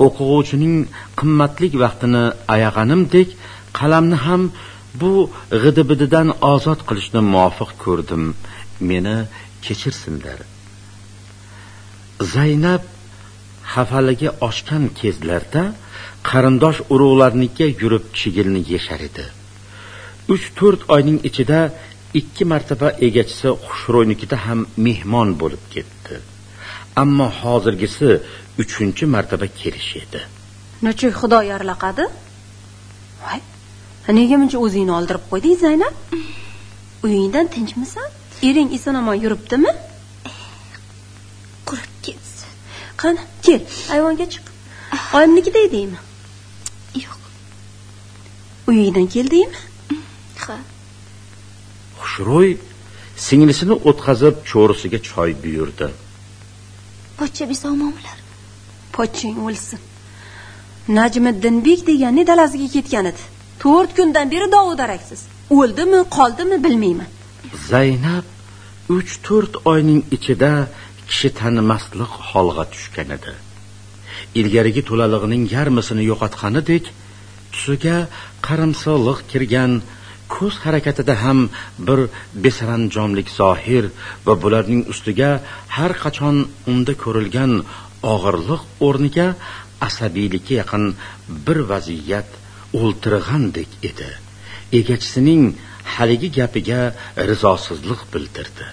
O'quvchining qimmatlik vaqtini ayag'animdek qalamni ham bu g'idi bididan ozod qilishni muvofiq ko'rdim. Meni kechirsinlar. Zaynab xafaligi oshgan kezlarda qarindosh urug'larnikiga yurib chigilni yeshar edi. Uch to'rt oyning ichida ikki martaba egachisi xushro'ynikida ham mehmon bo'lib ketdi. Ammo hozirgisi uchinchi martaba kelish edi. Nachoy xudo yarlaqadi voy nega muncha o'zingni oldirib qo'yding zaynab? Uyingdan tinchmisan? Ering eson omon yuribdimi? Qurib qani kel ayvonga chiq. Oyimnikida edingmi yo'q. Uyingdan keldingmi ha. Xushro'y singlisini o'tkazib cho'risiga choy buyurdi. Pochcha bisomomilar pochchang o'lsin. Najmiddinbek deganni dalasiga ketgan edi to'rt kundan beri dovu daraksiz o'ldimi qoldimi bilmayman. Zaynab uch to'rt oyning ichida kishi tanimaslik holga tushgan edi. Ilgarigi to'lalig'ining yarmisini yo'qotganidek tusiga qarimsoliq kirgan ko'z harakatida ham bir besaranjomlik zohir va bularning ustiga har qachon unda ko'rilgan og'irlik o'rniga asabiylikka yaqin bir vaziyat o'ltirg'andek edi. Egachisining haligi gapiga rizosizlik bildirdi.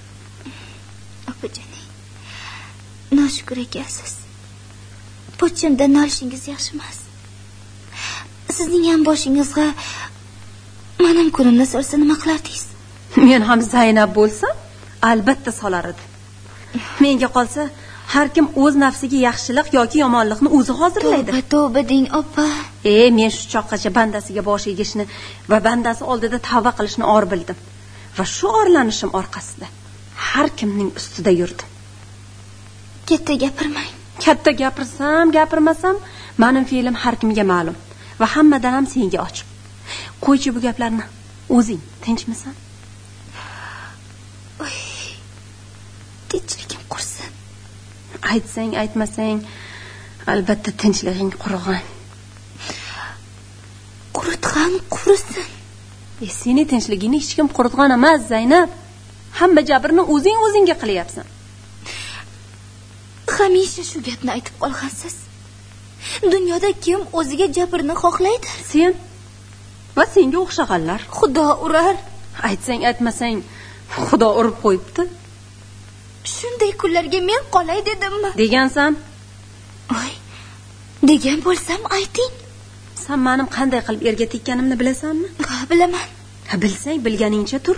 Opajoning noshukur ekansiz pochchamdan nolishingiz yaxshi emas. Sizning ham boshingizga manam kunimni solsa nima qilardingiz? Men ham zaynab bo'lsam albatta solar edim. Menga qolsa har kim o'z nafsiga yaxshilik yoki yomonlikni o'zi hozirlaydi. Tavba tavba deng opa e men shu choqqacha bandasiga bosh egishni va bandasi oldida tavba qilishni or bildim. Va shu orlanishim orqasida har kimning ustida yurdim. Katta gapirmang. Katta gapirsam gapirmasam mening fe'lim har kimga ma'lum va hammadan ham senga ochiq. Qo'ychi bu gaplarni? O'zing tinchmisan aytsang aytmasang albatta tinchliging qurg'on. Quritgan qurisin. E seni tinchligingni hech kim quritgan emas zaynab. Hamma jabrni o'zing o'zingga qilyapsan. Hamisha shu gapni aytib qolgansiz. Dunyoda kim o'ziga jabrni xohlaydi? Sen va senga o'xshaganlar. Xudo urar. Aytsang aytmasang xudo urib qo'yibdi shunday kunlarga men qolay dedimmi degansan? Voy degan bo'lsam ayting. San menim qanday qilib erga tekkanimni bilasanmi? Ha bilaman. Ha bilsang bilganingcha tur.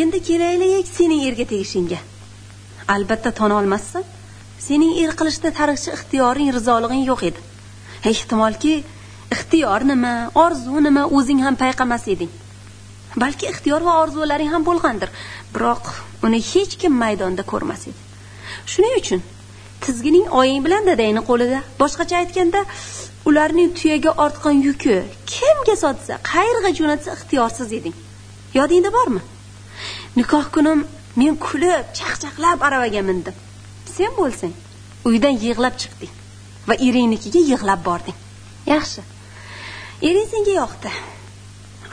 Endi kelaylik sening erga tegishingga. Albatta tona olmassan sening er qilishda tarixchi ixtiyoring rizolig'ing yo'q edi. Ehtimolki ixtiyor nima orzu nima o'zing ham payqamas eding. Balki ixtiyor va orzularing ham bo'lgandir. Biroq uni hech kim maydonda ko'rmas edi. Shuning uchun tizgining oying bilan dadangni qo'lida. Boshqacha aytganda ularning tuyaga ortgan yuki kimga sotsa qayerga jo'natsa ixtiyorsiz eding. Yodingda bormi? Nikoh kunim men kulib chaqchaqlab aravaga mindim. Sen bo'lsang uydan yig'lab chiqding va eringnikiga yig'lab bording. Yaxshi. Ering senga yoqdi.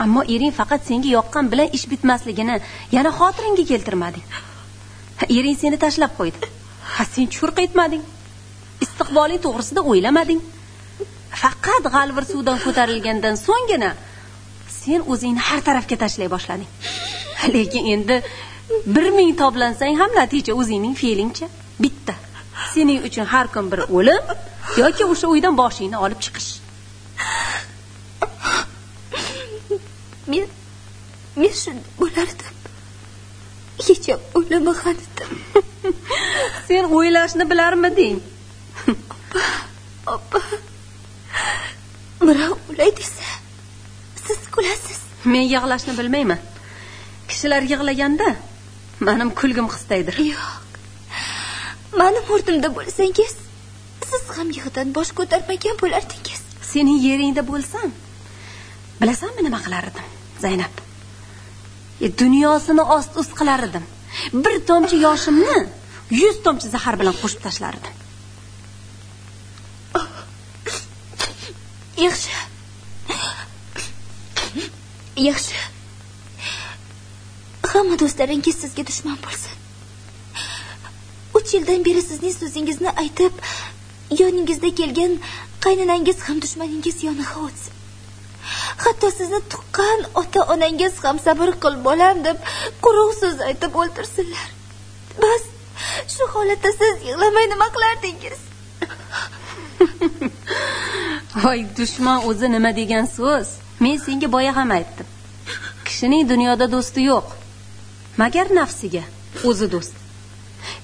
Ammo ering faqat senga yoqqan bilan ish bitmasligini yana xotiringga keltirmading. Ering seni tashlab qo'ydi. Ha sen churq etmading. Istiqboling to'g'risida o'ylamading. Faqat g'alvir suvdan ko'tarilgandan so'nggina sen o'zingni har tarafga tashlay boshlading. Lekin endi bir ming toblansang ham natija o'zingning fe'lingcha. Bitta. Sening uchun har kun bir o'lim yoki o'sha uydan boshingni olib chiqish. Men men shunday bo'lardim. Hecham o'ylamagan edim sen o'ylashni bilarmiding opa birov o'lay desa siz kulasiz. Men yig'lashni bilmayman. Kishilar yig'laganda menim kulgim qistaydir yo'q. Mani o'rnimda bo'lsangiz siz ham yig'idan bosh ko'tarmagan bo'lardingiz. Sening yeringda bo'lsam bilasanmi nima qilar edim zaynab. E, dunyosini ost ust qilar edim bir tomchi yoshimni yuz tomchi zahar bilan qo'shib tashlar edim yaxshi. Yaxshi. Hamma do'stlaringiz sizga dushman bo'lsin. Uch yildan beri sizning so'zingizni aytib yoningizda kelgan qaynonangiz ham dushmaningiz yonig'a o'tsin. Hatto sizni tuqqan ota onangiz ham sabr qil bolam deb quruq so'z aytib o'ltirsinlar bas shu holatda siz yig'lamay nima qilardingiz? Voy dushman o'zi nima degan so'z? Men senga boya ham aytdim. Kishining dunyoda do'sti yo'q. Magar nafsiga o'zi do'st?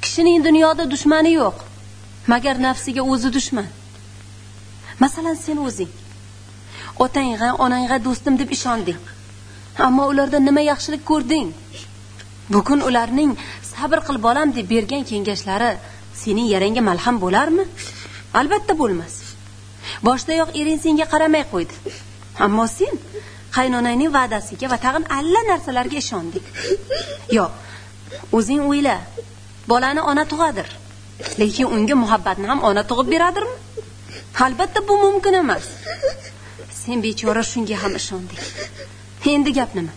Kishining dunyoda dushmani yo'q. Magar nafsiga o'zi dushman? Masalan sen o'zing. Otangga onangga do'stim deb ishonding ammo ularda nima yaxshilik ko'rding? Bugun ularning sabr qil bolam deb bergan kengashlari sening yarangga malham bo'larmi? Albatta bo'lmas. Boshdayoq ering senga qaramay qo'ydi. Ammo sen qaynonangning va'dasiga va tag'in alla narsalarga ishonding yo o'zing o'yla bolani ona tug'adir. Lekin unga muhabbatni ham ona tug'ib beradirmi? Albatta bu mumkin emas. Sen bechora shunga ham ishonding endi gap nima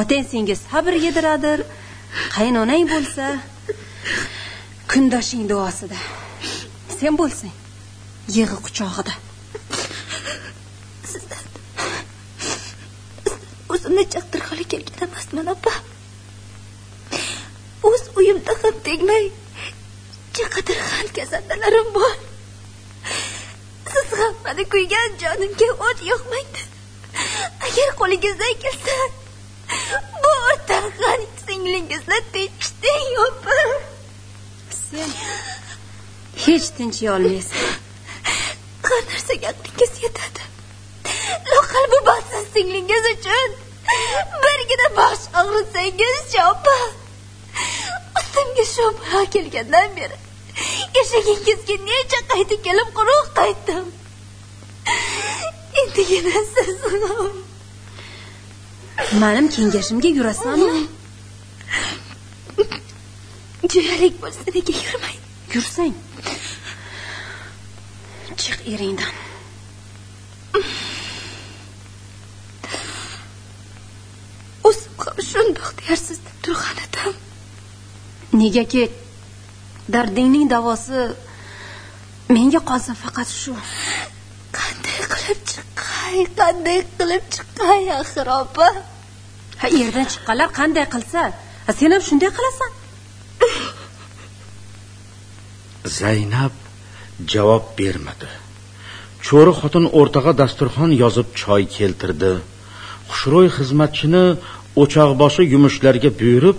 otang senga sabr yediradir qaynonang bo'lsa kundoshing duosida. Sen bo'lsang yig'i quchog'ida. Sizdan o'zimni chaqtirg'ali kelgan emasman opa. O'z uyimda ham tegmay chaqadirg'an kasallalarim bor. Siz ham mani kuygan jonimga o't yoqmaydi agar qo'lingizdan kelsa bu o'rtag'an singlingizni tinchiting opa sen hech tinchiy olmaysan har narsaga aqlingiz yetadi loqal bu baxtsiz singlingiz uchun birgina bosh og'ritsangiz opa ustimga shu balo kelgandan beri eshagingizga necha qaytib kelib quruq qaytdim. Endigina siz manim kengashimga yurasanmi jo'yalik bo'lsa nega yurmaydi yursang. Chiq eringdan. O'zim ham shundoq dersiz deb turgan edim negaki dardingning davosi menga qolsa faqat shu. Qanday qilib chiqay qanday qilib chiqay axir opa? Ha yerdan chiqqanlar qanday qilsa? Ha, sen ham shunday qilasan. Zaynab javob bermadi. Cho'ri xotin o'rtaga dasturxon yozib choy keltirdi. Xushro'y xizmatchini o'choqboshi yumushlarga buyurib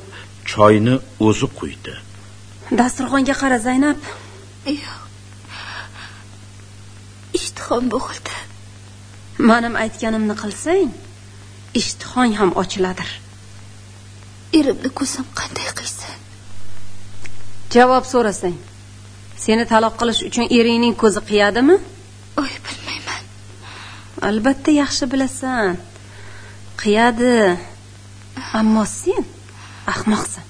choyni o'zi quydi dasturxonga qara zaynab. Yo'q. Ishtihom bo'g'ildi. Manim aytganimni qilsang ishtihong ham ochiladir. Erimni ko'zim qanday qiysin javob so'rasang. Seni taloq qilish uchun eringning ko'zi qiyadimi? Oy bilmayman. Albatta yaxshi bilasan. Qiyadi. Ammo sen ahmoqsan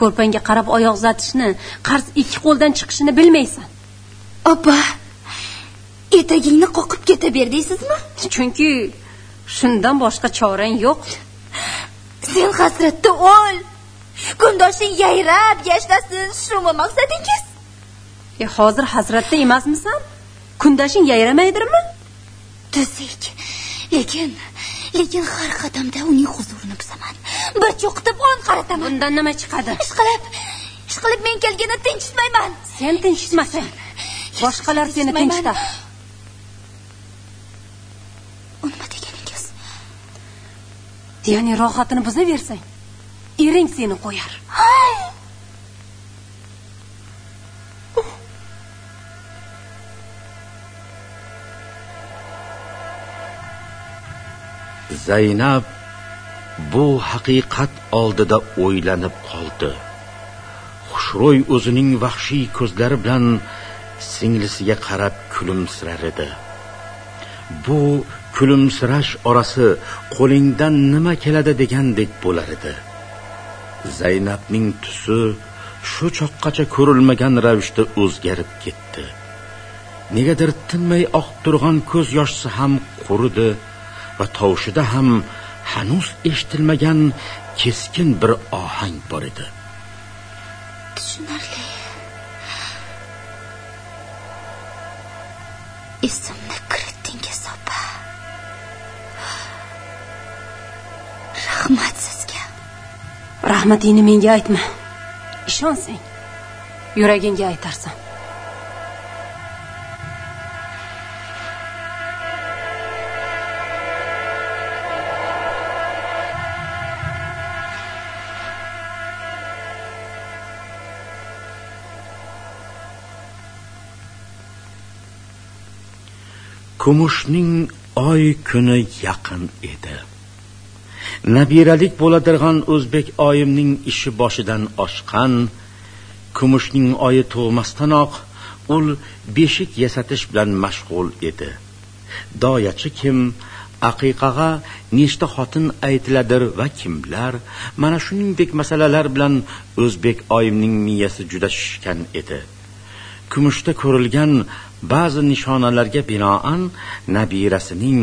ko'rpangga qarab oyoq uzatishni qarz ikki qo'ldan chiqishini bilmaysan. Opa etagingni qoqib ketaver deysizmi? Chunki shundan boshqa chorang yo'q. Sen hasratda o'l. Kundoshing yayrab yashnasin shumi maqsadingiz e hozir hasratda emasmisan? Kundashing yayramaydirmi? Tuzuk lekin lekin har qadamda uning huzurini buzaman bir cho'qitib on qarataman bundan nima chiqadi? Ishqilib ishqilib men kelganda tinchitmayman. Sen tinchitmasang boshqalar seni u nima deganingiz ya'ni rohatini buzaversang ering seni qo'yar. Zaynab bu haqiqat oldida o'ylanib qoldi. Xushro'y o'zining vahshiy ko'zlari bilan singlisiga qarab kulimsirar edi. Bu kulimsirash orasi qo'lingdan nima keladi degandek bo'lar edi. Zaynabning tusi shu choqqacha ko'rilmagan ravishda o'zgarib ketdi. Negadir tinmay oqib turgan ko'z yoshsi ham quridi va tovushida ham hanuz eshitilmagan keskin bir ohang bor edi. Tushunarli. Esimni kiritdingiz opa rahmat sizga rahmatingni menga aytma. Ishonsang yuragingga aytarsan kumushning oy kuni yaqin edi. Nabiralik bo'ladirg'an o'zbek oyimning ishi boshidan oshgan kumushning oyi tug'masdanoq ul beshik yasatish bilan mashg'ul edi. Doyachi kim aqiqaga nechta xotin aytiladir va kimlar mana shuningdek masalalar bilan o'zbek oyimning miyasi juda shishgan edi. Kumushda ko'rilgan ba'zi nishonalarga binoan nabirasining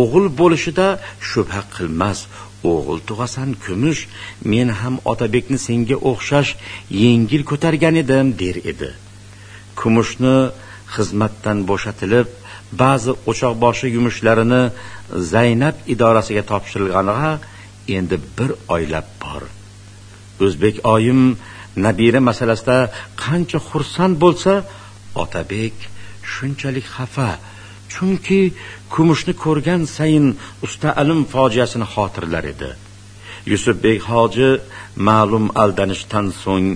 o'g'il bo'lishida shubha qilmas. O'g'il tug'asan kumush men ham otabekni senga o'xshash yengil ko'targan edim der edi. Kumushni xizmatdan bo'shatilib ba'zi o'choqboshi yumushlarini zaynab idorasiga topshirilganiga endi bir oylab bor. O'zbek oyim nabira masalasida qancha xursand bo'lsa otabek shunchalik xafa. Chunki kumushni ko'rgan sayin usta alim fojiasini xotirlar edi. Yusufbek hoji ma'lum aldanishdan so'ng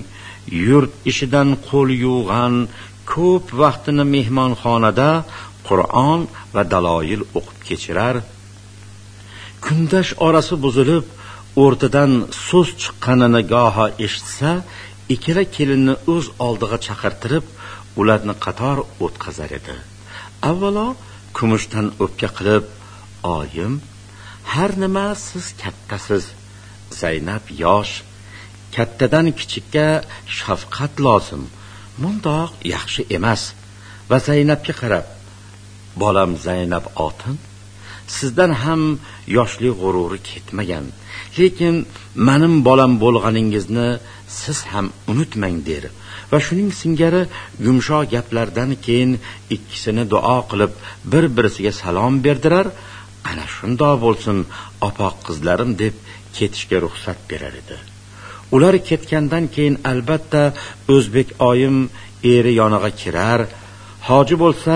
yurt ishidan qo'l yuvg'an ko'p vaqtini mehmonxonada qur'on va daloil o'qib kechirar. Kundash orasi buzilib o'rtadan so'z chiqqanini goho eshitsa ikkala kelinni o'z oldiga chaqirtirib ularni qator o'tkazar edi. Avvalo kumushdan o'pka qilib oyim har nima siz kattasiz zaynab yosh kattadan kichikka shafqat lozim mundoq yaxshi emas. Va zaynabga qarab bolam zaynab otin sizdan ham yoshlik g'ururi ketmagan lekin mening bolam bo'lganingizni siz ham unutmang der. Va shuning singari yumshoq gaplardan keyin ikkisini duo qilib bir birisiga salom berdirar ana shundoq bo'lsin opoq qizlarim deb ketishga ruxsat berar edi. Ular ketgandan keyin albatta o'zbek oyim eri yonig'a kirar hoji bo'lsa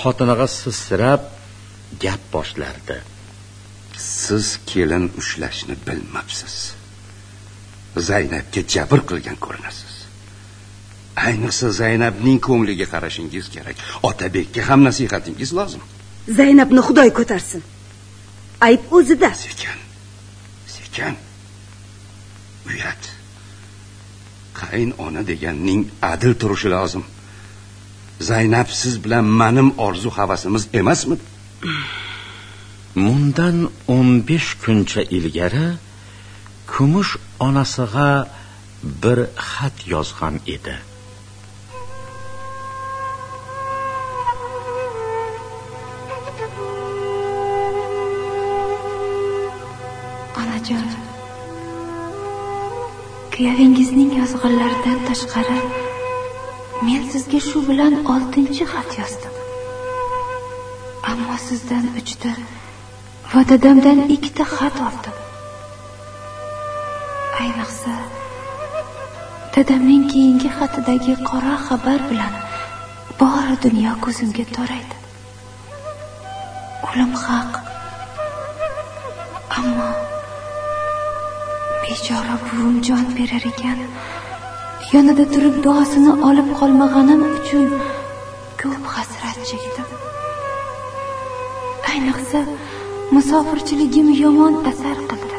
xotiniga sizsirab gap boshlardi. Siz kelin ushlashni bilmabsiz. Zaynabga jabr qilgan ko'rinasiz. Ayniqsa zaynabning ko'ngliga qarashingiz kerak. Otabekka ham nasihatingiz lozim. Zaynabni xudoy ko'tarsin. Ayb o'zida. Sekin sekin. Uyat. Qayn ona deganning adil turishi lozim. Zaynab siz bilan mening orzu havasimiz emasmi? Mundan 15 kuncha ilgari kumush onasiga bir xat yozgan edi onajon kuyovingizning yozg'inlaridan tashqari men sizga shu bilan oltinchi xat yozdim. Ammo sizdan uchta va dadamdan ikkita xat oldim. Ayniqsa dadamning keyingi xatidagi qora xabar bilan bori dunyo ko'zimga toraydi. O'lim haq ammo bechora buvim jon berar ekan. Yonida turib duosini olib qolmaganim uchun ko'p hasrat chekdim. Ayniqsa musofirchiligim yomon asar qildi.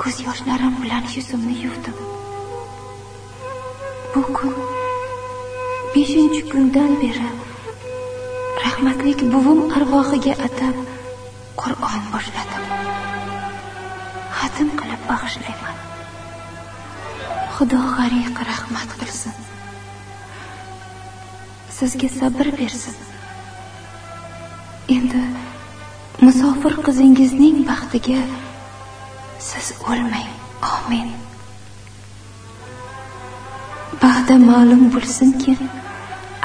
Ko'z yoshlarim bilan yuzimni yuvdim. Bu kun beshinchi kundan beri rahmatlik buvim arvohiga atab qur'on boshladim. Bag'ishlayman xudo g'ariq rahmat qilsin. Sizga sabr bersin. Endi musofir qizingizning baxtiga siz o'lmang. Omin. Ba'da ma'lum bo'lsinki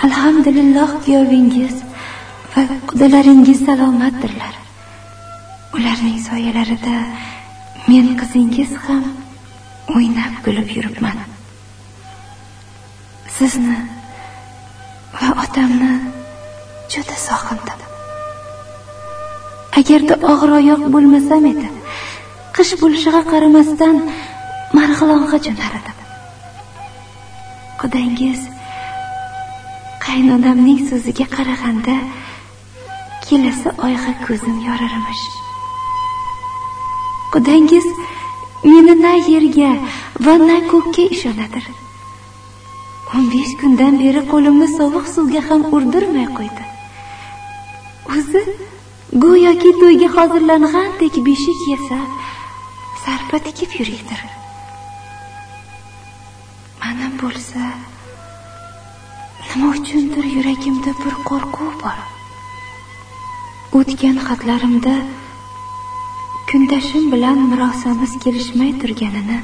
alhamdulillah kuyovingiz va qudalaringiz salomatdirlar. Ularning soyalarida men qizingiz ham o'ynab kulib yuribman. Sizni va otamni juda sog'indim agarda og'ir oyoq bo'lmasam edi qish bo'lishiga qaramasdan marg'ilonga jo'nar edim qudangiz qaynonamning so'ziga qaraganda kelasi oyga ko'zim yorirmish qudangiz meni na yerga va na ko'kka ishonadir. O'n besh kundan beri qo'limni sovuq suvga ham urdirmay qo'ydi. O'zi go'yoki to'yga hozirlangandek beshik yasab sarpa tikib yuriydir mana bo'lsa nima uchundir yuragimda bir qo'rquv bor. O'tgan xatlarimda kundashim bilan murosamiz kelishmay turganini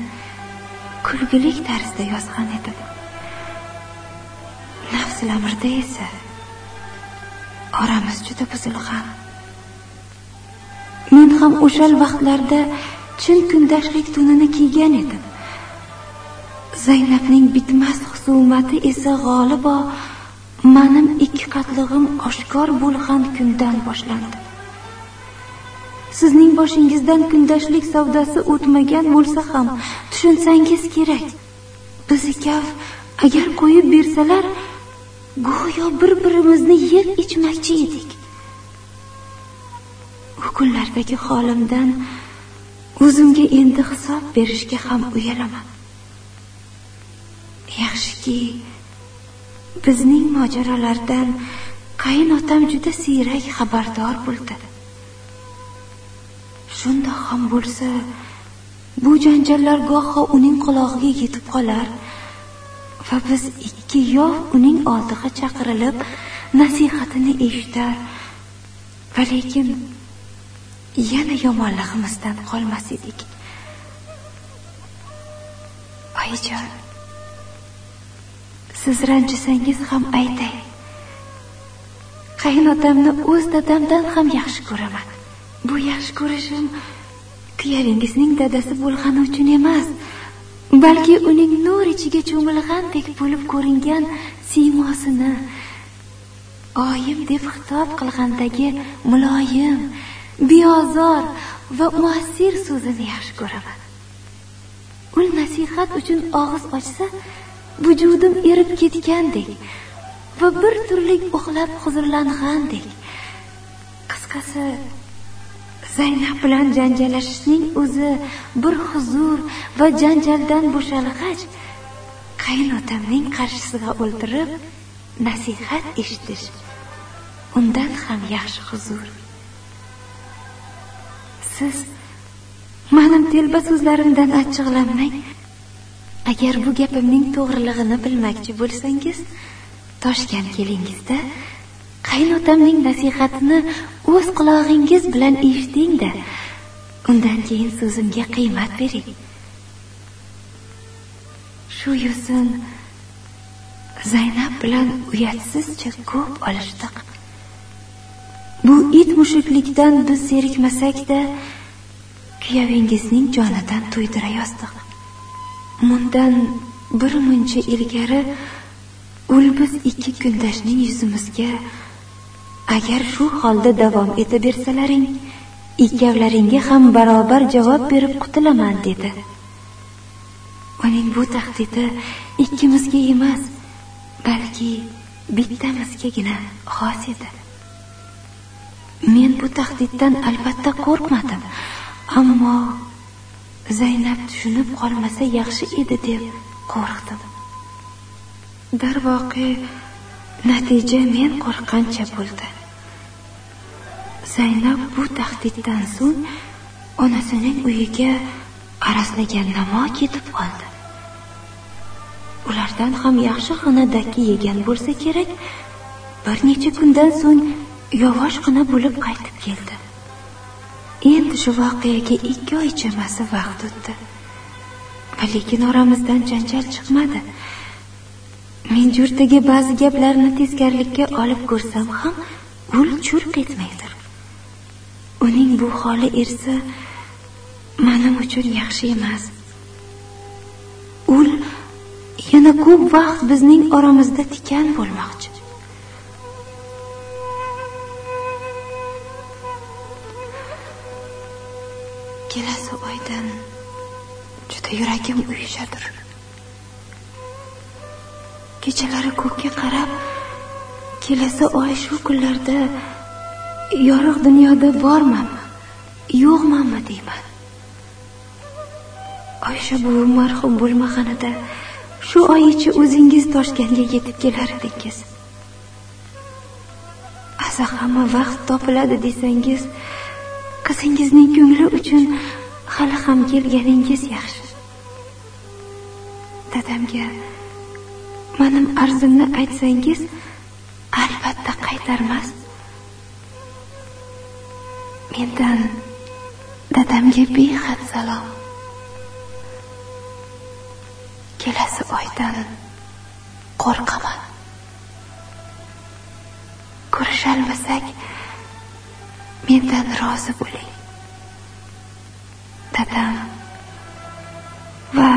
kulgilik tarzda yozgan edim. Nafsil amirda esa oramiz juda buzilgan. Men ham o'sha vaqtlarda chin kundashlik tunini kiygan edim. Zaynabning bitmas husumati esa g'olibo manim ikki qatlig'im oshkor bo'lgan kundan boshlandi. Sizning boshingizdan kundashlik savdosi o'tmagan bo'lsa ham tushunsangiz kerak. Biz ikkav agar qo'yib bersalar go'yo bir birimizni yeb ichmoqchi edik. U kunlardagi holimdan o'zimga endi hisob berishga ham uyalaman. Yaxshiki bizning mojarolardan qaynotam juda siyrak xabardor bo'ldi. Shundoq ham bo'lsa bu janjallar goho uning qulog'iga yetib qolar va biz ikki yov uning oldiga chaqirilib nasihatini eshitar. Va lekin yana yomonlig'imizdan qolmas edik. Oyijon siz ranjisangiz ham aytay. Qaynotamni o'z dadamdan ham yaxshi ko'raman. Bu yaxshi ko'rishim kuyaringizning dadasi bo'lgani uchun emas balki uning nur ichiga cho'milgandek bo'lib ko'ringan siymosini oyim deb xitob qilgandagi muloyim beozor va muassir so'zini yaxshi ko'raman. U nasihat uchun og'iz ochsa vujudim erib ketgandek va bir turlik uxlab huzurlangandek qisqasi zaynab bilan janjallashishning o'zi bir huzur va janjaldan bo'shalg'ach qaynotamning qarshisiga o'ltirib nasihat eshitish undan ham yaxshi huzur. Siz manim telba so'zlarimdan achchiqlanmang. Agar bu gapimning to'g'rilig'ini bilmoqchi bo'lsangiz toshkent kelingizda qaynotamning nasihatini o'z qulog'ingiz bilan eshitingda undan keyin so'zimga qiymat bering. Shu yo'sin zaynab bilan uyatsizcha ko'p olishdiq. Bu it mushuklikdan biz zerikmasakda kuyovingizning jonidan to'ydirayozdiq mundan bir muncha ilgari ul biz ikki kundashning yuzimizga agar shu holda davom etaversalaring ikkovlaringga ham barobar javob berib qutulaman dedi. Uning bu tahdidi ikkimizga emas balki bittamizgagina xos edi. Men bu tahdiddan albatta qo'rqmadim ammo zaynab tushunib qolmasa yaxshi edi deb qo'rqdim. Darvoqe natija men qo'rqqancha bo'ldi. Zaynab bu tahdiddan so'ng onasining uyiga arazlagan namo ketib qoldi ulardan ham yaxshi xonadagi yegan bo'lsa kerak bir necha kundan so'ng yovvoshgina bo'lib qaytib keldi. Endi shu voqeaga ikki oy chamasi vaqt o'tdi. Lekin oramizdan janjal chiqmadi. Men yurtdagi ba'zi gaplarni teskarilikka olib ko'rsam ham ul churq etmaydir. Uning bu holi ersa manim uchun yaxshi emas. Ul yana ko'p vaqt bizning oramizda tikan bo'lmoqchi. Kelasi oydan juda yuragim uyushadir kechalari ko'kka qarab kelasi oy shu kunlarda yorug' dunyoda bormanmi yo'qmanmi deyman. Oysha buvi marhum bo'lmaganida shu oy ichi o'zingiz toshkentga yetib kelar edingiz asa hamma vaqt topiladi desangiz qizingizning ko'ngli uchun hali ham kelganingiz yaxshi. Dadamga menim arzimni aytsangiz albatta qaytarmas mendan dadamga behad salom. Kelasi oydan qo'rqaman. Ko'risholmasak mendan rozi bo'ling. Dadam va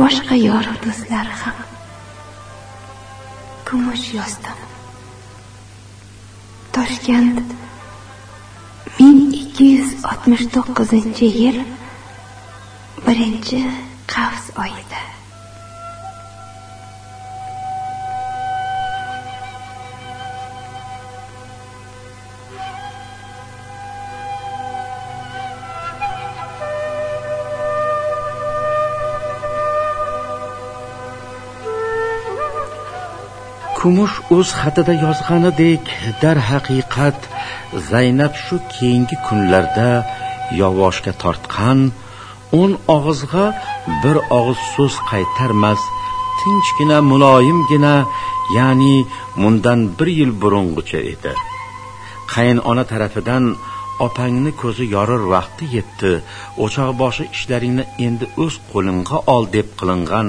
boshqa yor do'stlari ham kumush yozdim toshkent ming ikki yuz oltmish to'qqizinchi yil birinchi qavs oyida. Kumush o'z xatida yozganidek darhaqiqat zaynab shu keyingi kunlarda yovoshga tortgan o'n og'izga bir og'iz so'z qaytarmas tinchgina muloyimgina ya'ni mundan bir yil burungicha edi. Qaynona tarafidan opangni ko'zi yorir vaqti yetdi o'choqboshi ishlaringni endi o'z qo'lingga ol deb qilingan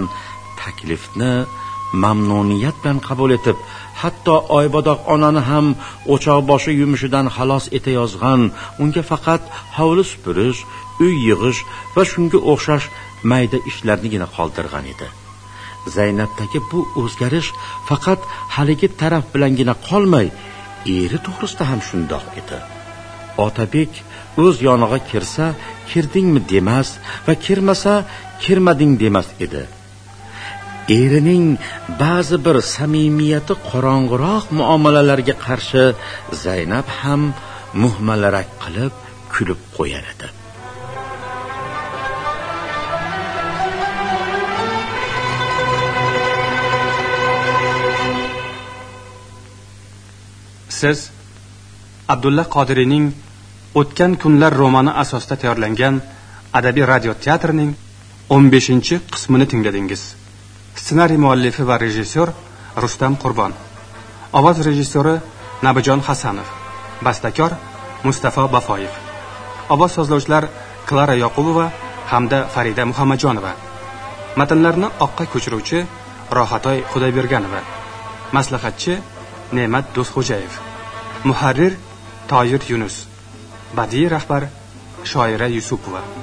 taklifni mamnuniyat bilan qabul etib hatto oybodoq onani ham o'choqboshi yumushidan xalos etayozgan unga faqat hovli supurish uy yig'ish va shunga o'xshash mayda ishlarnigina qoldirgan edi. Zaynabdagi bu o'zgarish faqat haligi taraf bilangina qolmay eri to'g'risida ham shundoq edi. Otabek o'z yonig'a kirsa kirdingmi demas va kirmasa kirmading demas edi. Erining ba'zi bir samimiyati qorong'iroq muomalalarga qarshi zaynab ham muhmalarak qilib kulib qo'yar edi. Siz abdulla qodiriyning o'tgan kunlar romani asosida tayyorlangan adabiy radio teatrining 15 qismini tingladingiz. Ssenariy muallifi va rejissyor rustam qurbon. Ovoz rejissyori nabijon hasanov. Bastakor mustafo bafoyev. Ovoz sozlovchilar klara yoqubova hamda farida muhammadjonova. Matnlarni oqqa ko'chiruvchi rohatoy xudoyberganova. Maslahatchi ne'mat do'stxo'jayev. Muharrir toyir yunus. Badiiy rahbar shoira yusupova.